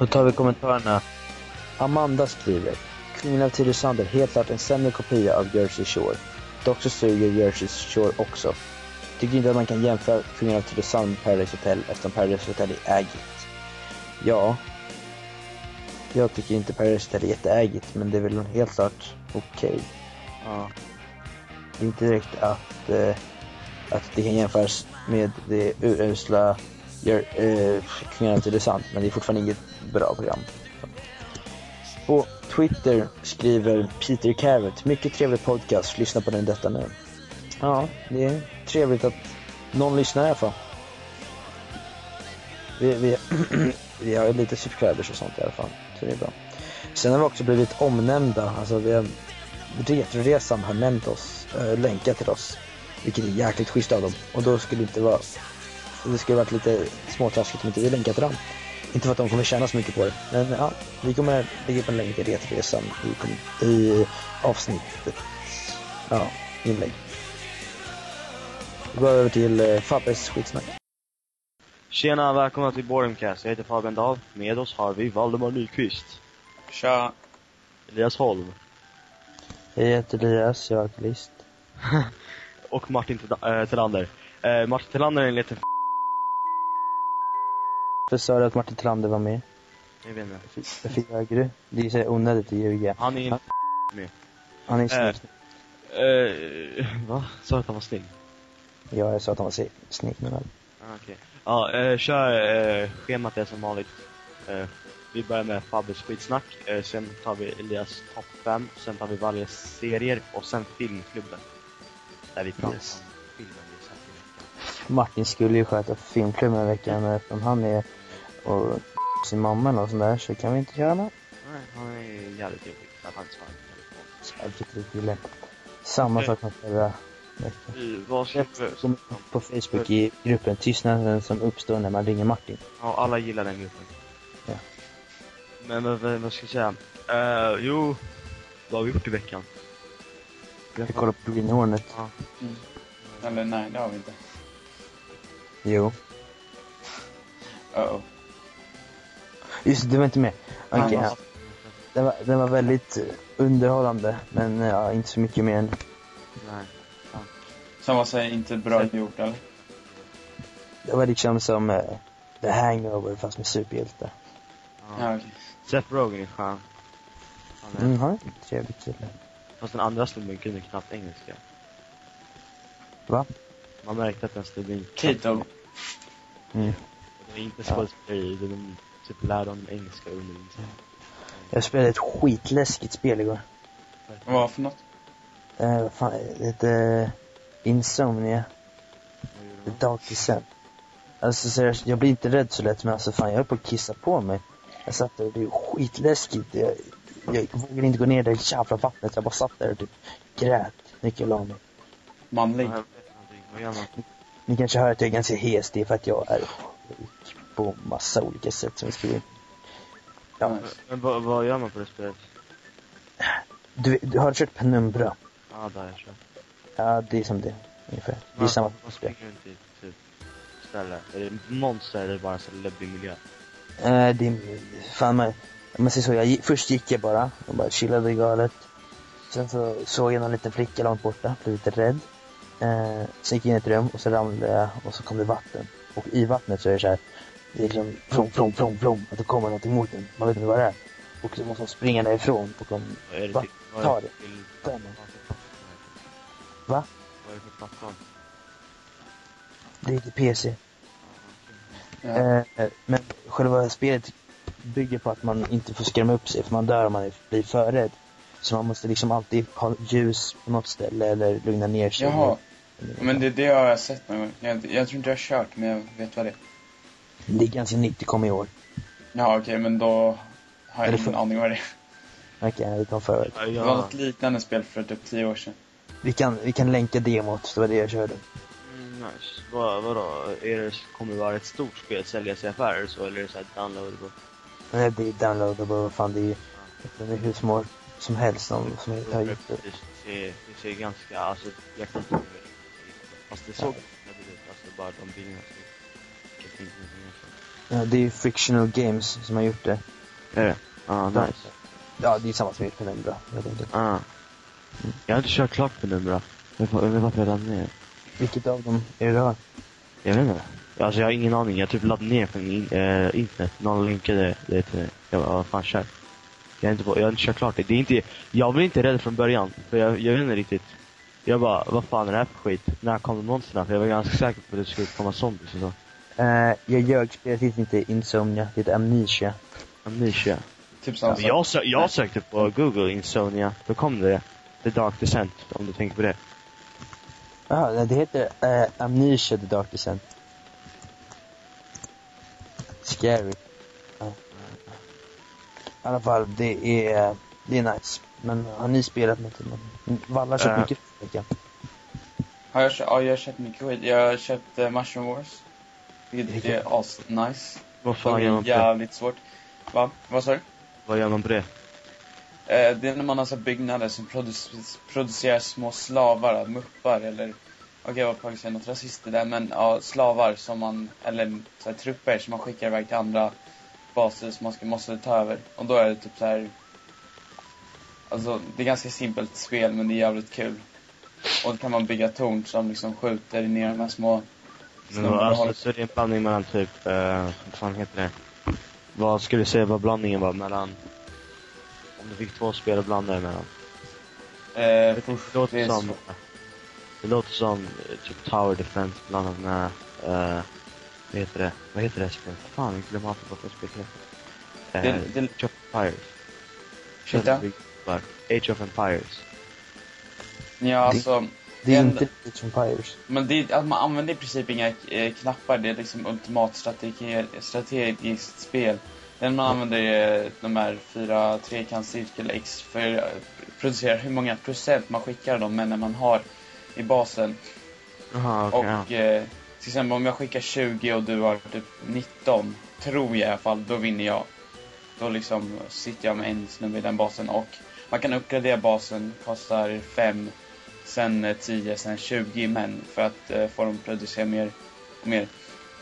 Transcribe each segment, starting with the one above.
Då tar vi kommentarerna. Amanda skriver. Kungen av Sander helt klart en sämre kopia av Jersey Shore. Dock så suger Jersey Shore också. Tycker inte att man kan jämföra Kungen av Tylösand med Paradise Hotel eftersom Paradise Hotel är ägigt. Ja. Jag tycker inte Paradise Hotel är jätteägigt, men det är väl helt klart okej. Ja. Det är inte direkt att, eh, att det kan jämföras med det urusla gör, eh, Kungen av Tylösand, men det är fortfarande inget bra program. På Twitter skriver Peter Carrot, mycket trevlig podcast, lyssna på den detta nu. Ja, det är trevligt att någon lyssnar i alla fall. Vi, vi, vi har ju lite subscribers och sånt i alla fall, så det är bra. Sen har vi också blivit omnämnda, alltså vi har, Retroresan har nämnt oss, äh, länkat till oss. Vilket är jäkligt schysst av dem. Och då skulle det inte vara, det skulle varit lite småtaskigt om inte vi länkar till dem. Inte för att de kommer tjäna så mycket på det. Men ja, vi kommer lägga upp en länk till Retroresan i, i avsnittet. Ja, inlägg. Vi går över till eh, Fabbes skitsnack. Tjena, välkomna till Boringcast. Jag heter Fabian Dahl. Med oss har vi Valdemar Nyqvist. Tja. Elias Holm. Jag heter Elias, jag är alkoholist. Och Martin Tillander. Eh, Martin Tillander är en liten Varför sa du att Martin Tillander var med? Jag vet inte. Varför ljög du? Det är så onödigt att ljuga. Han är en Han är snygg. Eh, va? Sa du att han var snygg? Ja, jag sa att han var snygg men väl. Ah, Okej. Ja, eh, kör eh, schemat är som vanligt. Eh, vi börjar med Fabbes skitsnack. Eh, sen tar vi Elias topp 5. Sen tar vi varje serier. Och sen filmklubben. Där vi pratar Yes. om filmen vi sett i veckan. Martin skulle ju sköta filmklubben en vecka men eftersom han är och sin mamma och sånt där så kan vi inte köra med. Nej, han är jävligt jobbig. Att han svarar på telefon. Jävligt kille. Samma sak med förra veckan. Vad. Som på Facebook i gruppen Tystnaden som uppstår när man ringer Martin. Ja, alla gillar den gruppen. Ja. Men vad, vad, vad ska jag säga? Eh, jo, vad har vi gjort i veckan? Vi har Vi kollar på Green Hornet. Ja. Mm. Eller nej, det har vi inte. Jo. Uh-oh. Just det, du var inte med. Okej, Nej, ja. den, var, den var väldigt eh, underhållande men ja, inte så mycket mer än Nej. Som var säger inte bra gjort eller? Det var liksom som eh, The Hangover fast med superhjältar. Ja. Ja, okej. Seth Rogen är skön. Han är, Mm, han är en trevlig kille. Fast den andra snubben kunde knappt engelska. Va? Man märkte att den snubben Tito. Mm. Det är inte skådespeleri, ja. de typ lärde honom engelska under inspelningen. Jag spelade ett skitläskigt spel igår. Vad för något? Eh, vad fan, det heter Insomnia, Vad gjorde The? Dark Descent. Alltså seriöst, jag blir inte rädd så lätt men alltså fan jag höll på att kissa på mig. Jag satt där och det är skitläskigt. Jag, jag vågade inte gå ner i det jävla vattnet. Jag bara satt där och typ grät mycket la mig. Manlig. Ja, jag vet någonting. Vad gör man? Ni kanske hör att jag är ganska hes, det är för att jag är sjuk på massa olika sätt som jag skriver. Ja, Nice. Men vad, vad gör man på det spelet? du, du har kört Penumbra? Ja, där jag kör. Ja, det är som det, ungefär. Det är Man- samma Man spel. springer runt i typ ställe. Är det monster eller är det bara så läbbig miljö? Eh, det är, fan man, om man säger så, jag, först gick jag bara och bara chillade galet. Sen så såg jag någon liten flicka långt borta, blev lite rädd. Eh, sen gick jag in i ett rum och så ramlade jag och så kom det vatten. Och i vattnet så är det så här, det är liksom plom, plom, plom, plom, att det kommer någonting mot en. Man vet inte vad det är. Och så måste man springa därifrån och det Va? Ta det till? Den. Vad Va? är det för plattform? det är till PC. Ja. Eh, men själva spelet bygger på att man inte får skrämma upp sig för man dör om man blir för rädd. Så man måste liksom alltid ha ljus på något ställe eller lugna ner sig. Jaha. Men det, det har jag sett någon gång. Jag, jag tror inte jag har kört, men jag vet vad det är. Det är ganska nytt, det kom i år. Ja, okej, men då har jag det ingen för- aning vad det är. Okej, det kom Det var något liknande spel för typ tio år sedan. Vi kan, vi kan länka demot, det var det jag körde. Mm, nice. Vad, vadå? Är det, kommer det vara ett stort spel, säljas i affärer så, eller är det så här downloadable? Nej, det är downloadable, fan det är, det är hur små som helst som, som jag har gjort det. Det ser, det ser ganska, alltså, jag kan inte Fast det såg jävligt ut, alltså bara de bilderna såg... Ja, det är ju Frictional Games som har gjort det. Är det? Ja, nice. Ja, det är samma som gjort Penumbra, helt enkelt. Ah. Jag har inte kört klart Penumbra. Jag vet jag vet varför jag laddade ner. Vilket av dem är det du har? Jag vet inte. Alltså jag har ingen aning. Jag typ laddade ner från in, äh, internet. Någon linkade det till mig. Jag bara, vad fan kör. Jag har inte, jag har inte kört klart det. det är inte, jag var inte rädd från början. För jag, jag vet inte riktigt. Jag bara, vad fan är det här för skit? När kommer monstren? För jag var ganska säker på att det skulle komma zombies och så. Uh, jag ljög, spelet heter inte Insomnia, det heter Amnesia. Amnesia. Typ samma Men jag, sö jag sökte på Google Insomnia. Då kom det The Dark Descent, om du tänker på det. Jaha, nej, det heter uh, Amnesia The Dark Descent. Scary. Ja. I alla fall, det är, det är nice. Men har ni spelat något? Valla har köpt Eh. mycket veckan. Har jag, kö- ja, jag har köpt mycket skit. Jag har köpt uh, Mushroom Wars. Vilket är as-nice. Vad Det fan gör man är på det? jävligt svårt. Va? Vad sa du? Vad gör man på det? Eh, det är när man har så byggnader som produc- producerar små slavar, muppar eller Okej, jag var på väg att säga något rasister där, men ja, slavar som man, eller så här, trupper som man skickar iväg till andra baser som man ska, måste ta över. Och då är det typ så här. Alltså, det är ganska simpelt spel, men det är jävligt kul. Och då kan man bygga torn som liksom skjuter ner de här små Men och alltså, så är det en blandning mellan typ, eh, vad fan heter det? Vad skulle du säga vad blandningen var mellan, om du fick två spel att blanda det mellan? Eh, det låter som. Det låter som eh, typ Tower Defense blandat med, eh, vad heter det? Vad heter det spelet? Fan, jag glömmer alltid vad det spelet heter. Det- det- Age of Empires. Ursäkta? Age of Empires. Ja, alltså. Det är Den- inte Age of Empires. Men det, att man använder i princip inga eh, knappar, det är liksom ultimat strategi, strategiskt spel. Den man använder är de här fyra trekantscirkel X för att producera hur många procent man skickar de männen man har i basen. Jaha, okej. ja. Och eh, till exempel om jag skickar 20 och du har typ 19, tror jag i alla fall, då vinner jag. Då liksom sitter jag med en snubbe i den basen och man kan uppgradera basen, kostar 5, sen eh, 10, sen 20 män för att eh, få dem att producera mer och mer.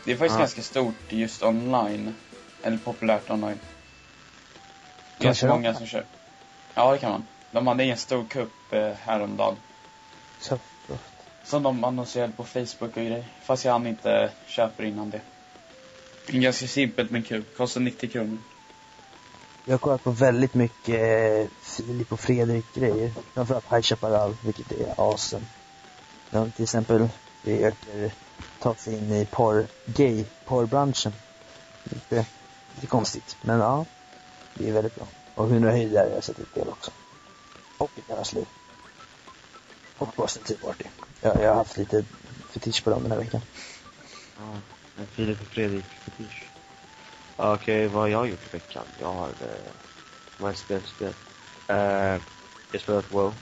Det är faktiskt Ja. ganska stort just online, eller populärt online. Ganska man köra? många som kör. Ja, det kan man. De hade en stor kupp eh, häromdagen. Så, Som de annonserade på Facebook och grejer. Fast jag hann inte köpa innan det. Det är Ganska simpelt men kul. Kostar 90 kronor. jag har kollat på väldigt mycket eh, Filip och Fredrik-grejer. Framförallt High Chaparral, vilket är awesome. De till exempel försöker ta sig in i porr, gay porrbranschen. Lite, lite konstigt, men ja. Det är väldigt bra. Och 100 höjdare har jag sett ett del också. Och ett deras liv. Och Boston Tea Party. Jag, jag har haft lite fetisch på dem den här veckan. Ja, en Filip och Fredrik fetisch. Okej, vad har jag gjort i veckan? Jag har, eh, vad har jag spelat för spel? Eh, jag har spelat WoW,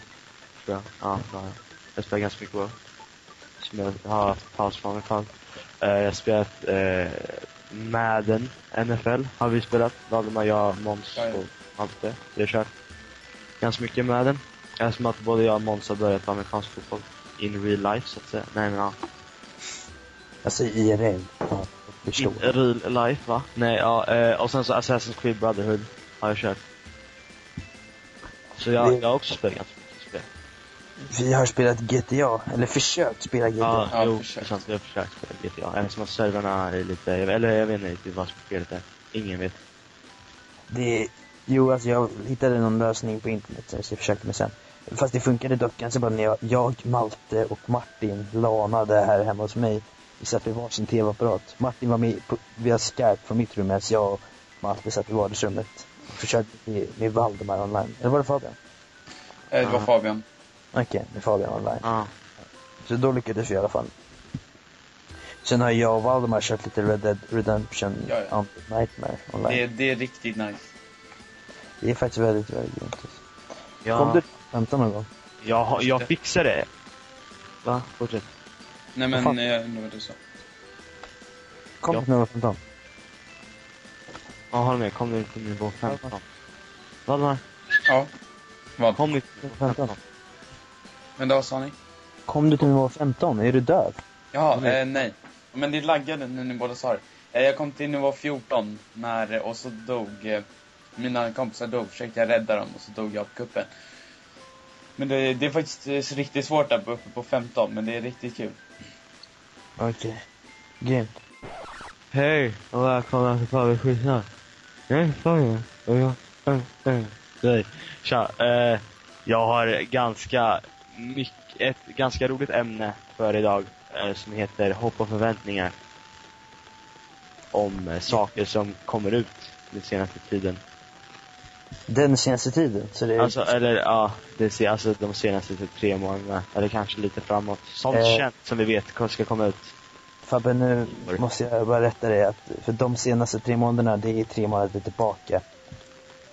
tror jag. Ja, det har jag. Jag spelar ganska mycket WoW. Som jag har haft paus från ett tag. Eh, jag har spelat eh, Madden, NFL har vi spelat. Valdemar, jag, Måns och Malte. Vi har kört ganska mycket Madden. Eftersom att både jag och Måns har börjat på amerikansk fotboll. In real life, så att säga. Nej, men ja. Alltså IRL. Ja. In real life va? Nej, ja, eh, och sen så Assassin's Creed Brotherhood har jag kört. Så jag, jag har också spelat ganska mycket spel. Vi har spelat GTA, eller försökt spela GTA. Ja, Ja, jo, försökt. sant. Jag har försökt spela GTA. Även som att servrarna är lite, eller jag vet inte riktigt vad spelet är. Ingen vet. Det, jo, alltså jag hittade någon lösning på internet så jag försökte med sen. Fast det funkade dock ganska bra när jag, jag, Malte och Martin lanade här hemma hos mig. Vi satt vid varsin tv-apparat. Martin var med på, via Skype från mitt rum medan jag och Malte satt i vardagsrummet. Och försökte med, med Valdemar online. Eller var det Fabian? Eh, det var Ja. Fabian. Okej, med Fabian online. Ja. Så då lyckades vi i alla fall. Sen har jag och Valdemar kört lite Red Dead Redemption Ja, ja. Nightmare online. Det, Det, det är riktigt nice. är faktiskt väldigt, väldigt grymt. Kom Jag, du 15 någon gång? jag, har- jag fixar det. Va? Fortsätt. Nej men, jag undrar vad du sa. Kom Ja. någon 15? Ja, håll med. Kom nu till nivå 15. Valdemar, Ja. Vad? kom nu till nivå 15. Men då sa ni? kom du till nivå 15? Är du död? Ja, Nej. eh, nej. Men det laggade när ni båda sa det. Eh, jag kom till nivå 14 när, och så dog, eh, mina kompisar dog, försökte jag rädda dem och så dog jag på kuppen. Men det, det är faktiskt riktigt svårt där uppe på 15, men det är riktigt kul. Okej. Grymt. Hej och välkomna till Faber Skitsnack. Jag är Fabian och jag... äh, äh, Nej. Tja, eh, jag har ganska mycket, ett ganska roligt ämne för idag eh, som heter Hopp och förväntningar. Om eh, saker som kommer ut den senaste tiden. Den senaste tiden, så det är... Alltså, eller ja, det ser, alltså de senaste typ tre månaderna. Eller kanske lite framåt. Sånt Eh. känt som vi vet ska komma ut. Fabbe, nu måste jag bara rätta dig att för de senaste tre månaderna, det är tre månader tillbaka.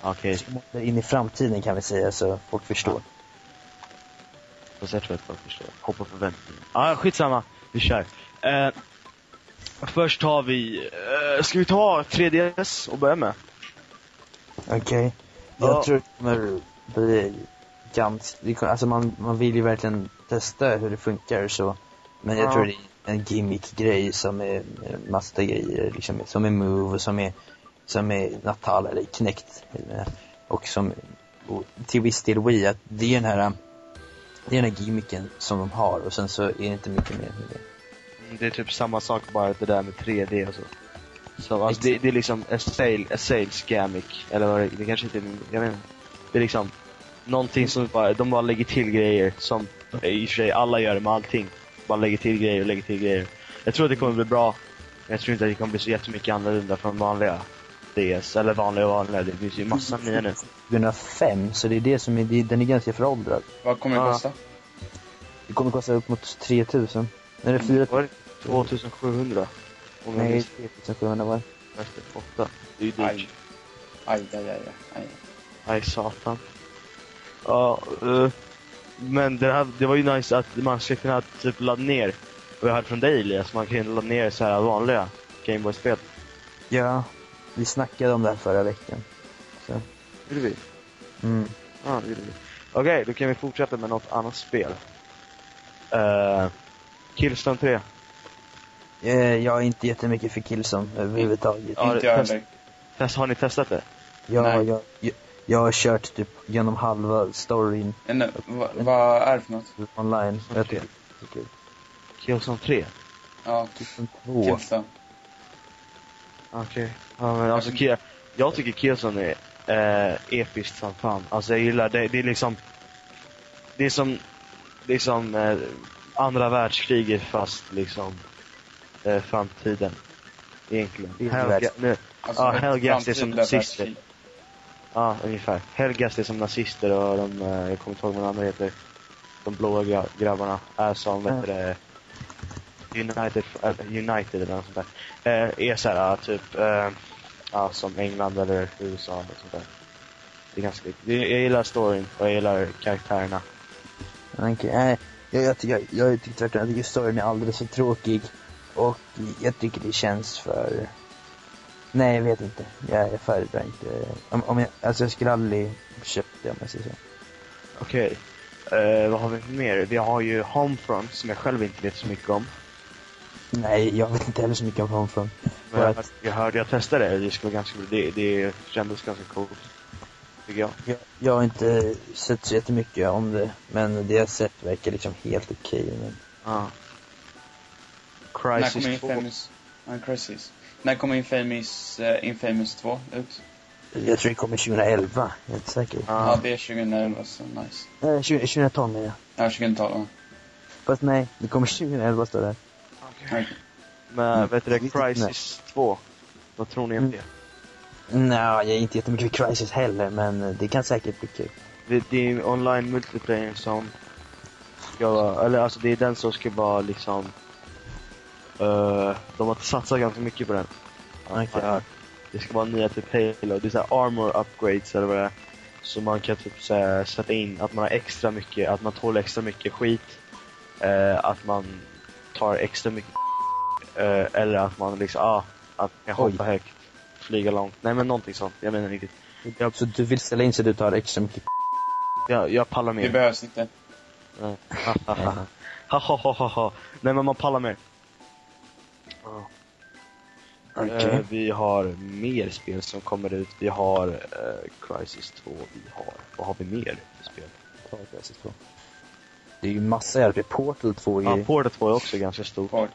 Okej, månader in i framtiden kan vi säga, så folk förstår. Fast jag tror att folk förstår. Hopp och förväntningar. Ah, skitsamma. Vi kör. Eh, först har vi... Eh, ska vi ta 3DS och börja med? Okej. Jag Ja. tror det kommer bli ganska... Alltså man, man vill ju verkligen testa hur det funkar så. Men jag Ja. tror det är en gimmick-grej som är massa grejer, liksom, som är Move och som är, som är Natal eller Kinect. eh, Och som, och till viss del Wii, att det är den här, det är den här gimmicken som de har och sen så är det inte mycket mer med det. Det är typ samma sak bara det där med 3D och så. Så alltså, det, det är liksom a, sale, a sales gimmick. Eller vad det, det kanske inte är, jag vet inte. Det är liksom någonting som bara, de bara lägger till grejer som i och för sig alla gör med allting. Bara lägger till grejer och lägger till grejer. Jag tror att det kommer bli bra. Men jag tror inte att det kommer bli så jättemycket annorlunda från vanliga DS. Eller vanliga och vanliga. Det finns ju massa nya nu. 2005, så det är det som är, det, den är ganska föråldrad. Vad kommer det Ja. kosta? Det kommer kosta upp mot 3000. Nej, det är 4000. Var det 2700? Om jag Nej, minns 3700 var det. rätt. Åtta. Det är ju Aj. dyrt. Aj, aj, aj, aj. Nej, satan. Ja, eh, men det, här, det var ju nice att man ska kunna typ ladda ner. Och jag hörde från dig Elias, man kan ladda ner så här vanliga Gameboy-spel. Ja, vi snackade om det här förra veckan. Gjorde vi? Mm. Ja, det gjorde vi. Okej, då kan vi fortsätta med något annat spel. Uh, Killstone 3. Eh, jag är inte jättemycket för Killzone överhuvudtaget. Ja, Inte jag heller. Test, har ni testat det? Nej. jag, jag, jag har kört typ genom halva storyn Men, eh, vad, är det för något? online. Jag tycker kul. Killstone 3? Ja, Killzone 2. Killstone. Okej. Ja, men alltså, Kill, jag tycker Killzone är eh, episkt som fan. Alltså jag gillar det. Det är liksom... Det är som... Det är som eh, andra världskriget fast liksom eh, framtiden. Egentligen. Helga, nu, Alltså, Ja, ett Hellgas är som nazister. världskrig. ja, ungefär. Helgas är som nazister och de, eh, jag kommer inte ihåg vad de andra heter. De blåa gra- grabbarna är som, Ja. vet du det, United, äh, United eller något sånt där. Eh, är såhär, typ, eh, ja, som England eller USA eller sånt där. Det är ganska, det, jag gillar storyn och jag gillar karaktärerna. Okej, nej. Jag, jag, tycker- jag, jag tycker tvärtom. Jag tycker storyn är alldeles för tråkig. Och jag tycker det känns för... Nej, jag vet inte. Jag, föredrar inte... Om, om jag, alltså jag skulle aldrig köpt det om jag säger så. Okej. Eh, vad har vi mer? Vi har ju Homefront som jag själv inte vet så mycket om. Nej, jag vet inte heller så mycket om Homefront. Men jag, Right. jag hörde, jag testade det, det skulle ganska det, det kändes ganska coolt. Tycker jag. Jag, jag har inte sett så jättemycket om det, men det jag sett verkar liksom helt okej. men... När Crisis 2. Infamous? Ja, Crisis. När kommer Infamous, uh, Infamous 2 ut? Jag tror det kommer 2011, jag är inte säker. Ja, Ja. det är 2011, så nice. Nej, 20, 2012 menar jag. Ja, 2012. ja. Fast nej, det kommer 2011 står det. Okej. Men Mm. vet du det, Crisis 2. Vad tror ni om Mm. det? Nej, jag är inte jättemycket för Crisis heller, men det kan säkert bli kul. det? Det är online multiplayer som ska vara, eller alltså det är den som ska vara liksom eh, de har satsat ganska mycket på den. Jag hört. Det ska vara nya typ Halo, det är så armor upgrades eller vad det är. Så man kan typ så sätta in att man har extra mycket, att man tål extra mycket skit. Eh, att man tar extra mycket eh, eller att man liksom, ah, att man kan Oj. hoppa högt, flyga långt. Nej men någonting sånt, jag menar riktigt. Jag, Så du vill ställa in så du tar extra mycket jag, jag pallar Det mer. behövs inte. Nej. Ha, ha, ha, ha, ha. Nej men man pallar mer. Ja. Eh, vi har mer spel som kommer ut. Vi har eh, Crisis 2. Vi har, vad har vi mer för spel? Ta Crisis 2. Det är ju massa hjälp. Portal 2 är Ja. Portal 2 är också ganska stort. Port.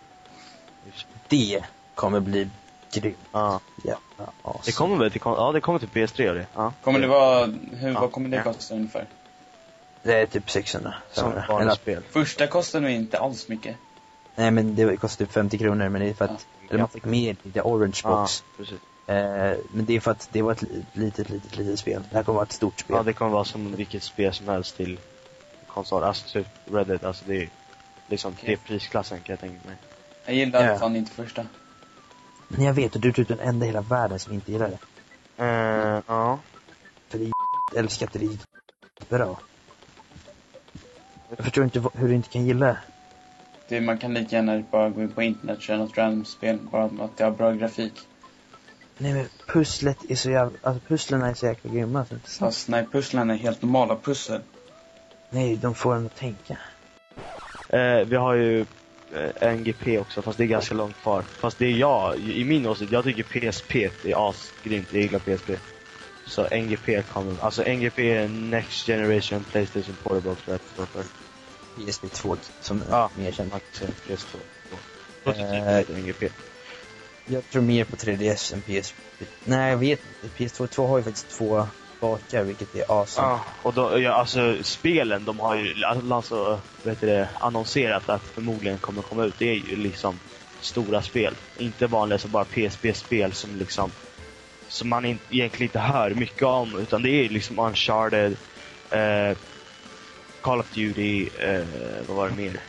Det kommer bli grymt. Ja. Jävla awesome. Det kommer väl till, ja det kommer till PS3 gör det. Ja. Kommer det vara, hur, Ja. vad kommer det Ja. kosta ungefär? Det är typ 600. Som 500. vanligt Eller, spel. Första kostar nog inte alls mycket. Nej men det kostar typ 50 kronor men det är för att, eller man fick med lite orange Ja, box. precis. Eh, men det är för att det var ett li- litet, litet, litet spel. Det här kommer vara ett stort spel. Ja, det kommer vara som vilket spel som helst till konsol. Alltså typ Reddit, alltså det är liksom, Okej. det är prisklassen kan jag tänka mig. Jag gillar Ja. fan inte första. Men jag vet, och du är typ den enda i hela världen som inte gillar det. Eh, ja. För det är att det är bra. Jag förstår inte hur du inte kan gilla det. Man kan lika gärna bara gå in på internet och köra något random spel, bara att det har bra grafik. Nej men pusslet är så jävla, alltså pusslen är så jäkla grymma. Så inte sant. Fast nej, pusslen är helt normala pussel. Nej, de får en att tänka. Eh, vi har ju eh, NGP också, fast det är ganska långt kvar. Fast det är jag, i min åsikt, jag tycker PSP är asgrymt. Jag gillar PSP. Så NGP kommer, alltså NGP är Next Generation Playstation Portable tror jag att det står för. PSP 2 som Ja. mer känd. Kan säga PS2. Prototypen Eh. Jag tror mer på 3DS än PSP. Nej, jag vet inte. PS2 2 har ju faktiskt två bakar, vilket är awesome. Ja, och då, ja, alltså spelen, de har ju alltså, vet du det, annonserat att förmodligen kommer komma ut. Det är ju liksom stora spel. Inte vanliga så bara PSP-spel som liksom som man in, egentligen inte hör mycket om. Utan det är liksom Uncharted, eh, Call of Duty, eh, vad var det mer?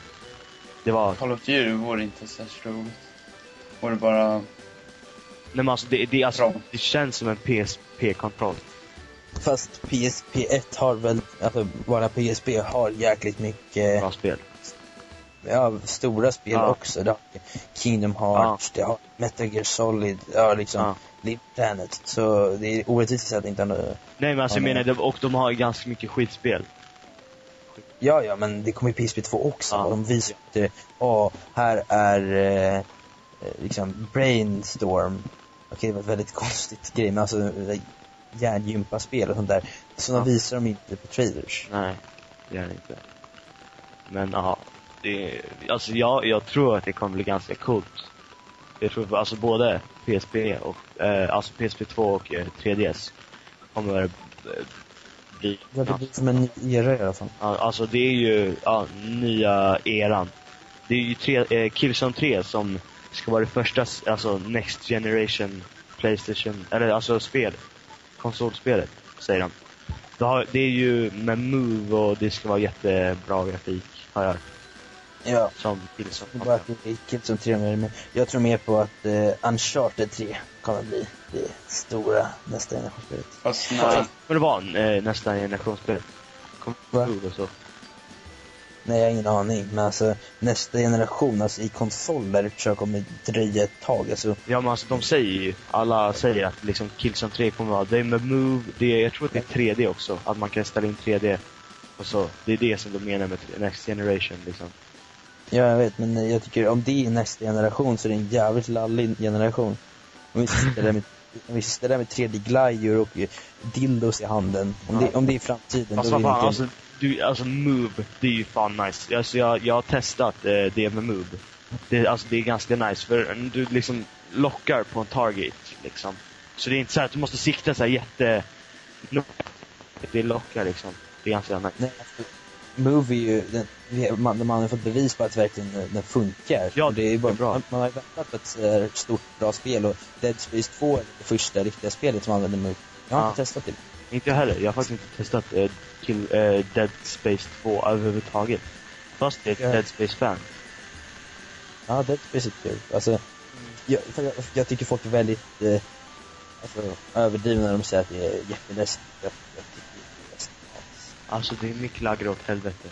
Det var, Call of Duty vore inte särskilt roligt. Vore bara... nej men alltså det, det, alltså, det känns som en PSP-kontroll. Fast PSP 1 har väl, alltså bara PSP har jäkligt mycket, Bra spel. ja, stora spel Ja. också. Det har Kingdom Hearts, det har Metal Gear Solid, ja liksom, Ja. Planet. Så det är orättvist att säga att det inte har något Nej men alltså jag Ja, menar, och de har ganska mycket skitspel. Ja, ja, men det kommer ju PSP 2 också. Ja. De visar ju inte, ja, här är eh, eh, liksom Brainstorm. Okej, det var ett väldigt konstigt grej, men alltså hjärngympa-spel och sånt där. Sådana Ja. visar de inte på trailers. Nej, det gör det inte. Men ja, det, alltså jag, jag tror att det kommer bli ganska coolt. Jag tror alltså både PSP och, eh, alltså PSP2 och eh, 3DS kommer eh, bli, Ja, det blir som en ny era i alla fall. ja, alltså det är ju, ja, nya eran. Det är ju tre, eh, Killzone 3 som ska vara det första, alltså Next Generation Playstation, eller alltså spel. Konsolspelet, säger de. Det, har, det är ju med Move och det ska vara jättebra grafik, har jag. Ja. Som Killzone. Bara att det är tre med men jag tror mer på att eh, Uncharted 3 kommer bli det stora nästa generationsspelet. Fast nej. Men det var eh, nästa generationsspel. Kommer och så. Nej, jag har ingen aning. Men alltså nästa generation, alltså i konsoler, tror jag kommer dröja ett tag. Alltså, Ja men alltså de säger ju, alla säger att liksom Killzone 3 kommer vara, det är med Move, det är, jag tror att det är 3D också, att man kan ställa in 3D. Och så, det är det som de menar med Next Generation liksom. Ja, jag vet, men jag tycker om det är nästa generation så är det en jävligt lallig generation. Om vi sitter där med, om vi sitter där med 3D-glajjor och dildos i handen. Om, det, om det är framtiden, Alltså då fan, inte... alltså, du, alltså Move, det är ju fan nice. Alltså jag, jag har testat eh, det med Move. Det, alltså det är ganska nice för du liksom lockar på en target liksom. Så det är inte så att du måste sikta så här jätte... Det lockar liksom. Det är ganska nice. Nej, är ju, den, man, man har fått bevis på att verkligen den funkar. Ja, det är bara, det är bra. Man, man har ju väntat på ett stort, bra spel och Dead Space 2 är det första riktiga spelet som använder Move. Jag har Ja. inte testat det. Inte jag heller. Jag har faktiskt inte testat eh, kill, eh, Dead Space 2 överhuvudtaget. Fast jag är ett Ja. Dead Space-fan. Ja, Dead Space är kul. Alltså, jag, för jag, jag tycker folk är väldigt eh, alltså, överdrivna när de säger att det är jätteläskigt. Jag, jag Alltså det är mycket laggare åt helvete.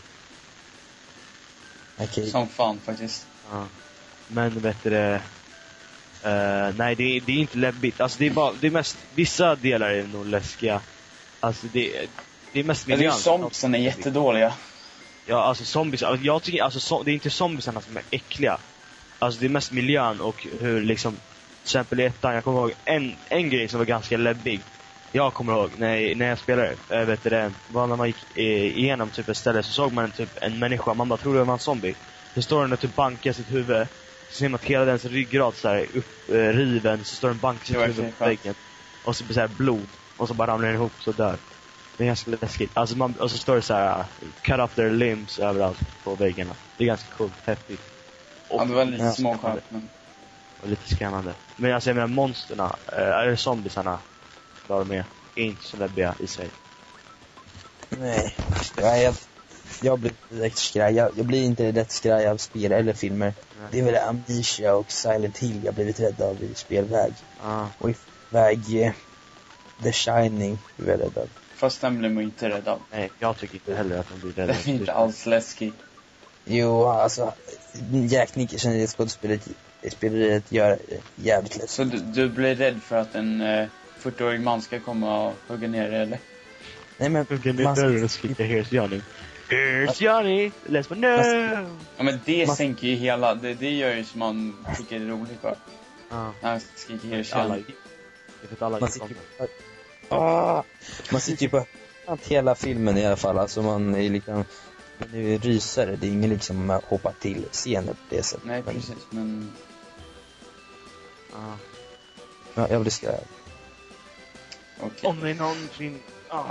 Okej. Som fan faktiskt. Ja. Men vet du det... eh, nej, det är, det är inte läbbigt. Alltså det är bara, det är mest, vissa delar är nog läskiga. Alltså det, det är mest miljön. zombisen är jättedåliga. Ja, alltså zombies, alltså, jag tycker, alltså so det är inte zombiesarna som är äckliga. Alltså det är mest miljön och hur liksom, till exempel i ettan, jag kommer ihåg en, en grej som var ganska läbbig. Jag kommer ihåg när, när jag spelade, äh, vet du det, var när man gick eh, igenom typ ett ställe så såg man en, typ en människa, man bara trodde det var en zombie. Så står den och typ bankar sitt huvud, så ser man att hela dens ryggrad så här uppriven, så står den och bankar sitt huvud på väggen. Och så blir det så här blod, och så bara ramlar den ihop så dör. Det är ganska läskigt. Alltså man, och så står det så här, cut off their limbs överallt på väggarna. Det är ganska coolt, häftigt. Och, Ja, det var lite småskönt, men... och lite skrämmande. Men alltså jag menar monsterna, äh, eller zombiesarna, var de är, inte så läbbiga i sig. Nej. Nej, jag, jag blir direkt skraj. Jag, jag blir inte rätt skraj av spel eller filmer. Det är väl Amnesia och Silent Hill jag blivit rädd av i spelväg. Ja. Och i väg eh, The Shining blev jag rädd av. Fast den blev man ju inte rädd av. nej, jag tycker inte heller att de blir rädda. Den är inte alls läskig. Jo, alltså Jack Nicholson i det skådespelet speleriet gör jävligt lätt. Så du, du blir rädd för att en eh, 40-årig man ska komma och hugga ner dig, eller? Nej men, Hugga ner dörren och skrika Here's Johnny. Here's Johnny! Let's go no! Ja, men det Man- sänker ju hela... Det, det gör ju som man tycker det är roligt för. Ja, När han skriker Here's Johnny. Det är för att alla man sitter det. ju ah, Man sitter ju på att hela filmen i alla fall. Alltså man är liksom man är ju rysare. Det är ingen liksom hoppa till scener på det sättet. Nej, Men, precis, men... Ja. ja, jag blir skraj. Okej. Om det är någonting... Ah.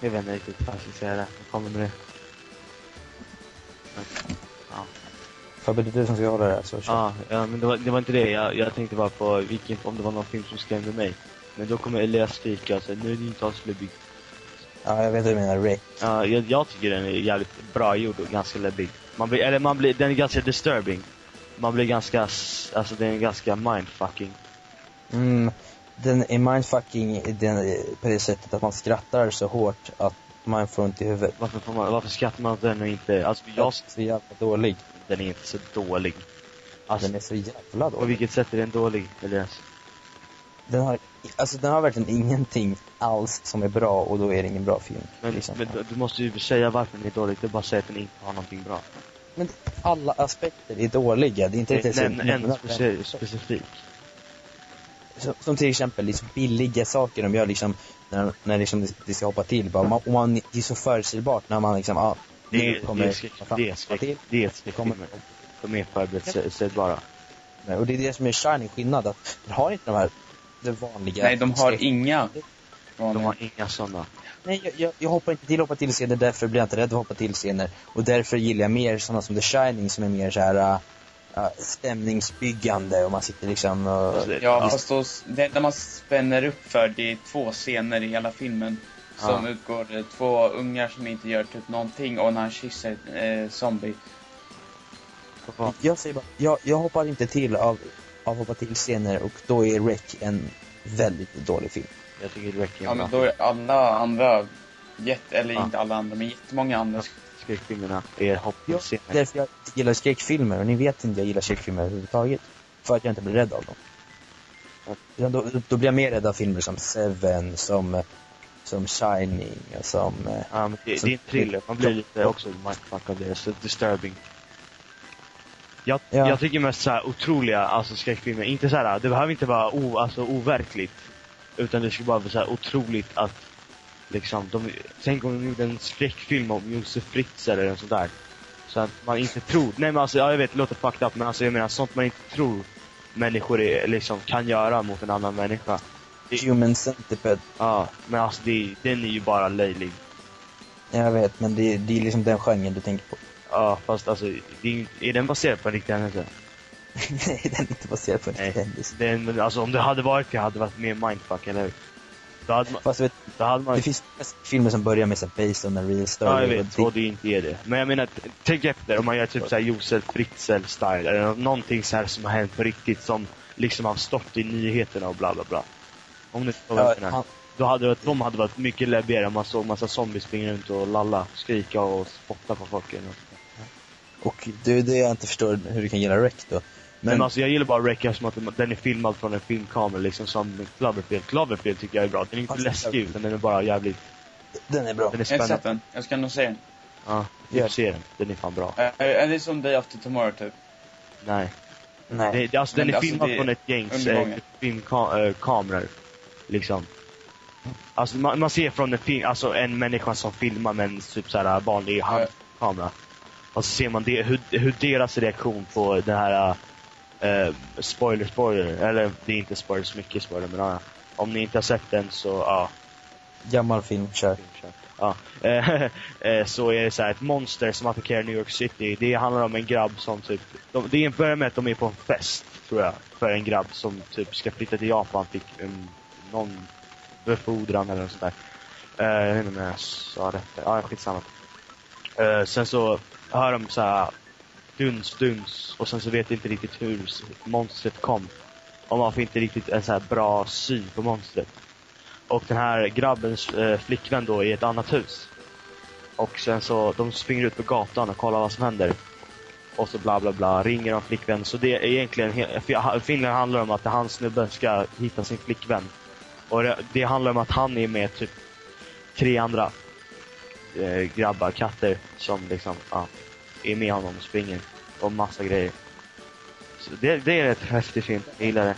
Jag vet inte riktigt vad jag ska säga där. Jag kommer med det. Men, ja. Fabbe, det är du som ska hålla det här så kör. Ja, ja, men det var, det var inte det. Jag, jag tänkte bara på vilken, om det var någon film som skrämde mig. Men då kommer Elias skrika och säga det är inte alls läbbig. Ja, jag vet vad du menar. Rec. Ja, jag, jag tycker den är jävligt bra gjord och ganska läbbig. Man blir, eller man blir, den är ganska disturbing. Man blir ganska, alltså den är ganska mindfucking. Mm, den är mindfucking den, på det sättet att man skrattar så hårt att man får ont i huvudet. Varför, får man, varför skrattar man åt den och inte, alltså Jag jag, är jävla dålig. den är inte så dålig. Alltså, Den är så jävla på dålig. vilket sätt är den dålig, Elias? Den har, alltså den har verkligen ingenting alls som är bra och då är det ingen bra film. Men, liksom. men du- måste ju säga varför den är dålig, det är bara säga att den inte har någonting bra. Men alla aspekter är dåliga. Det är inte så- Nämn en speci specifik. Som, som till exempel liksom billiga saker de gör liksom när, när liksom det, det ska hoppa till. Bara, man, och man, det är så förutsägbart när man liksom, ah, Det kommer det är skräck, det är skräckfilmer. De förutsägbara. Och det är det som är Shining skillnad, att den har inte de här det vanliga Nej, de har skräck- inga... De har inga sådana. Nej, jag, jag, jag hoppar inte till hoppa till scener, därför blir jag inte rädd att hoppa till scener. Och därför gillar jag mer sådana som The Shining som är mer så här stämningsbyggande och man sitter liksom och... Alltså, Ja, fast då, det, där man spänner upp för, det är två scener i hela filmen. Som Ja. utgår eh, två ungar som inte gör typ någonting och när han kysser eh, zombie. Jag säger bara, jag, jag hoppar inte till av, av hoppa till scener och då är Rec en väldigt dålig film. Jag tycker det räcker Ja, bra. men då är alla andra, jätte, eller Ja. inte alla andra, men jättemånga andra. Skräckfilmerna är hopp Ja. Därför jag gillar skräckfilmer och ni vet inte jag gillar skräckfilmer överhuvudtaget. För att jag inte blir rädd av dem. Utan Då, då blir jag mer rädd av filmer som Seven, som, som Shining, och som... eh, Ja, men det, Så- det är en thriller. Man blir lite också mindfuck av det. Så disturbing. Jag, Ja. jag tycker mest så här otroliga alltså skräckfilmer. Inte så här, det behöver inte vara o, alltså, overkligt. Utan det ska bara vara så här otroligt att liksom, de, tänk om de gjorde en skräckfilm om Josef Fritz eller något sånt där. Så att man inte tror, nej men alltså ja, jag vet det låter fucked up men alltså jag menar sånt man inte tror människor är, liksom kan göra mot en annan människa. Human Centipede. Ja, men alltså det, den är ju bara löjlig. Jag vet, men det, det är liksom den genren du tänker på. Ja, fast alltså, är, är den baserad på en riktig händelse? Nej, den är inte baserad på en riktig händelse. Den, alltså om det hade varit det hade varit mer mindfuck, eller hur? Då hade man, Fast vet, då hade man det finns filmer som börjar med så här, based on a real story. Ja, jag vet. det- Och det inte är det. Men jag menar, tänk efter om man gör typ såhär Josef Fritzl-style, eller nå- någonting så här som har hänt på riktigt, som liksom har stått i nyheterna och bla bla bla. Om vad Ja, han, Då hade det, varit- de hade varit mycket läbbigare om man såg massa zombies springa runt och lalla, skrika och spotta på folk eller något. och det är det jag inte förstår hur du kan gilla Rec då. Men, Men, alltså jag gillar bara Wreck som att den är filmad från en filmkamera liksom som Cloverfield. Cloverfield tycker jag är bra. Den är inte Alltså, läskig utan den är bara jävligt, den är bra. den är Jag har sett spännande. den. Jag ska nog se den. Ja, Ja. typ se den. Den är fan bra. Är, är det som Day After Tomorrow typ? Nej. Nej. Det, det, alltså, den är alltså, filmad det är från ett gängs eh, undergången. filmkameror. Liksom. Alltså man, man ser från en film, alltså en människa som filmar med en typ såhär vanlig handkamera. Och så ser man det, hur, hur deras reaktion på den här eh, spoiler, spoiler, eller det är inte spoiler så mycket spoiler men ja. Om ni inte har sett den så ja, Gammal film, kör. Ja. Eh, eh, så är det så här ett monster som attackerar New York City. Det handlar om en grabb som typ, de, det börjar med att de är på en fest, tror jag, för en grabb som typ ska flytta till Japan, fick um, någon befordran eller något sånt där. Eh, jag vet inte om jag sa rätt. Ja, skitsamma. Eh, sen så hör de så här duns, duns och sen så vet de inte riktigt hur monstret kom. Och man får inte riktigt en så här bra syn på monstret. Och den här grabbens eh, flickvän då i ett annat hus. Och sen så, de springer ut på gatan och kollar vad som händer. Och så bla bla bla, ringer om flickvän. Så det är egentligen, filmen handlar om att han snubben ska hitta sin flickvän. Och det, det handlar om att han är med typ tre andra eh, grabbar, katter, som liksom, ja, är med honom och springer. Och massa grejer. Så det, det är rätt häftig film, jag gillar det.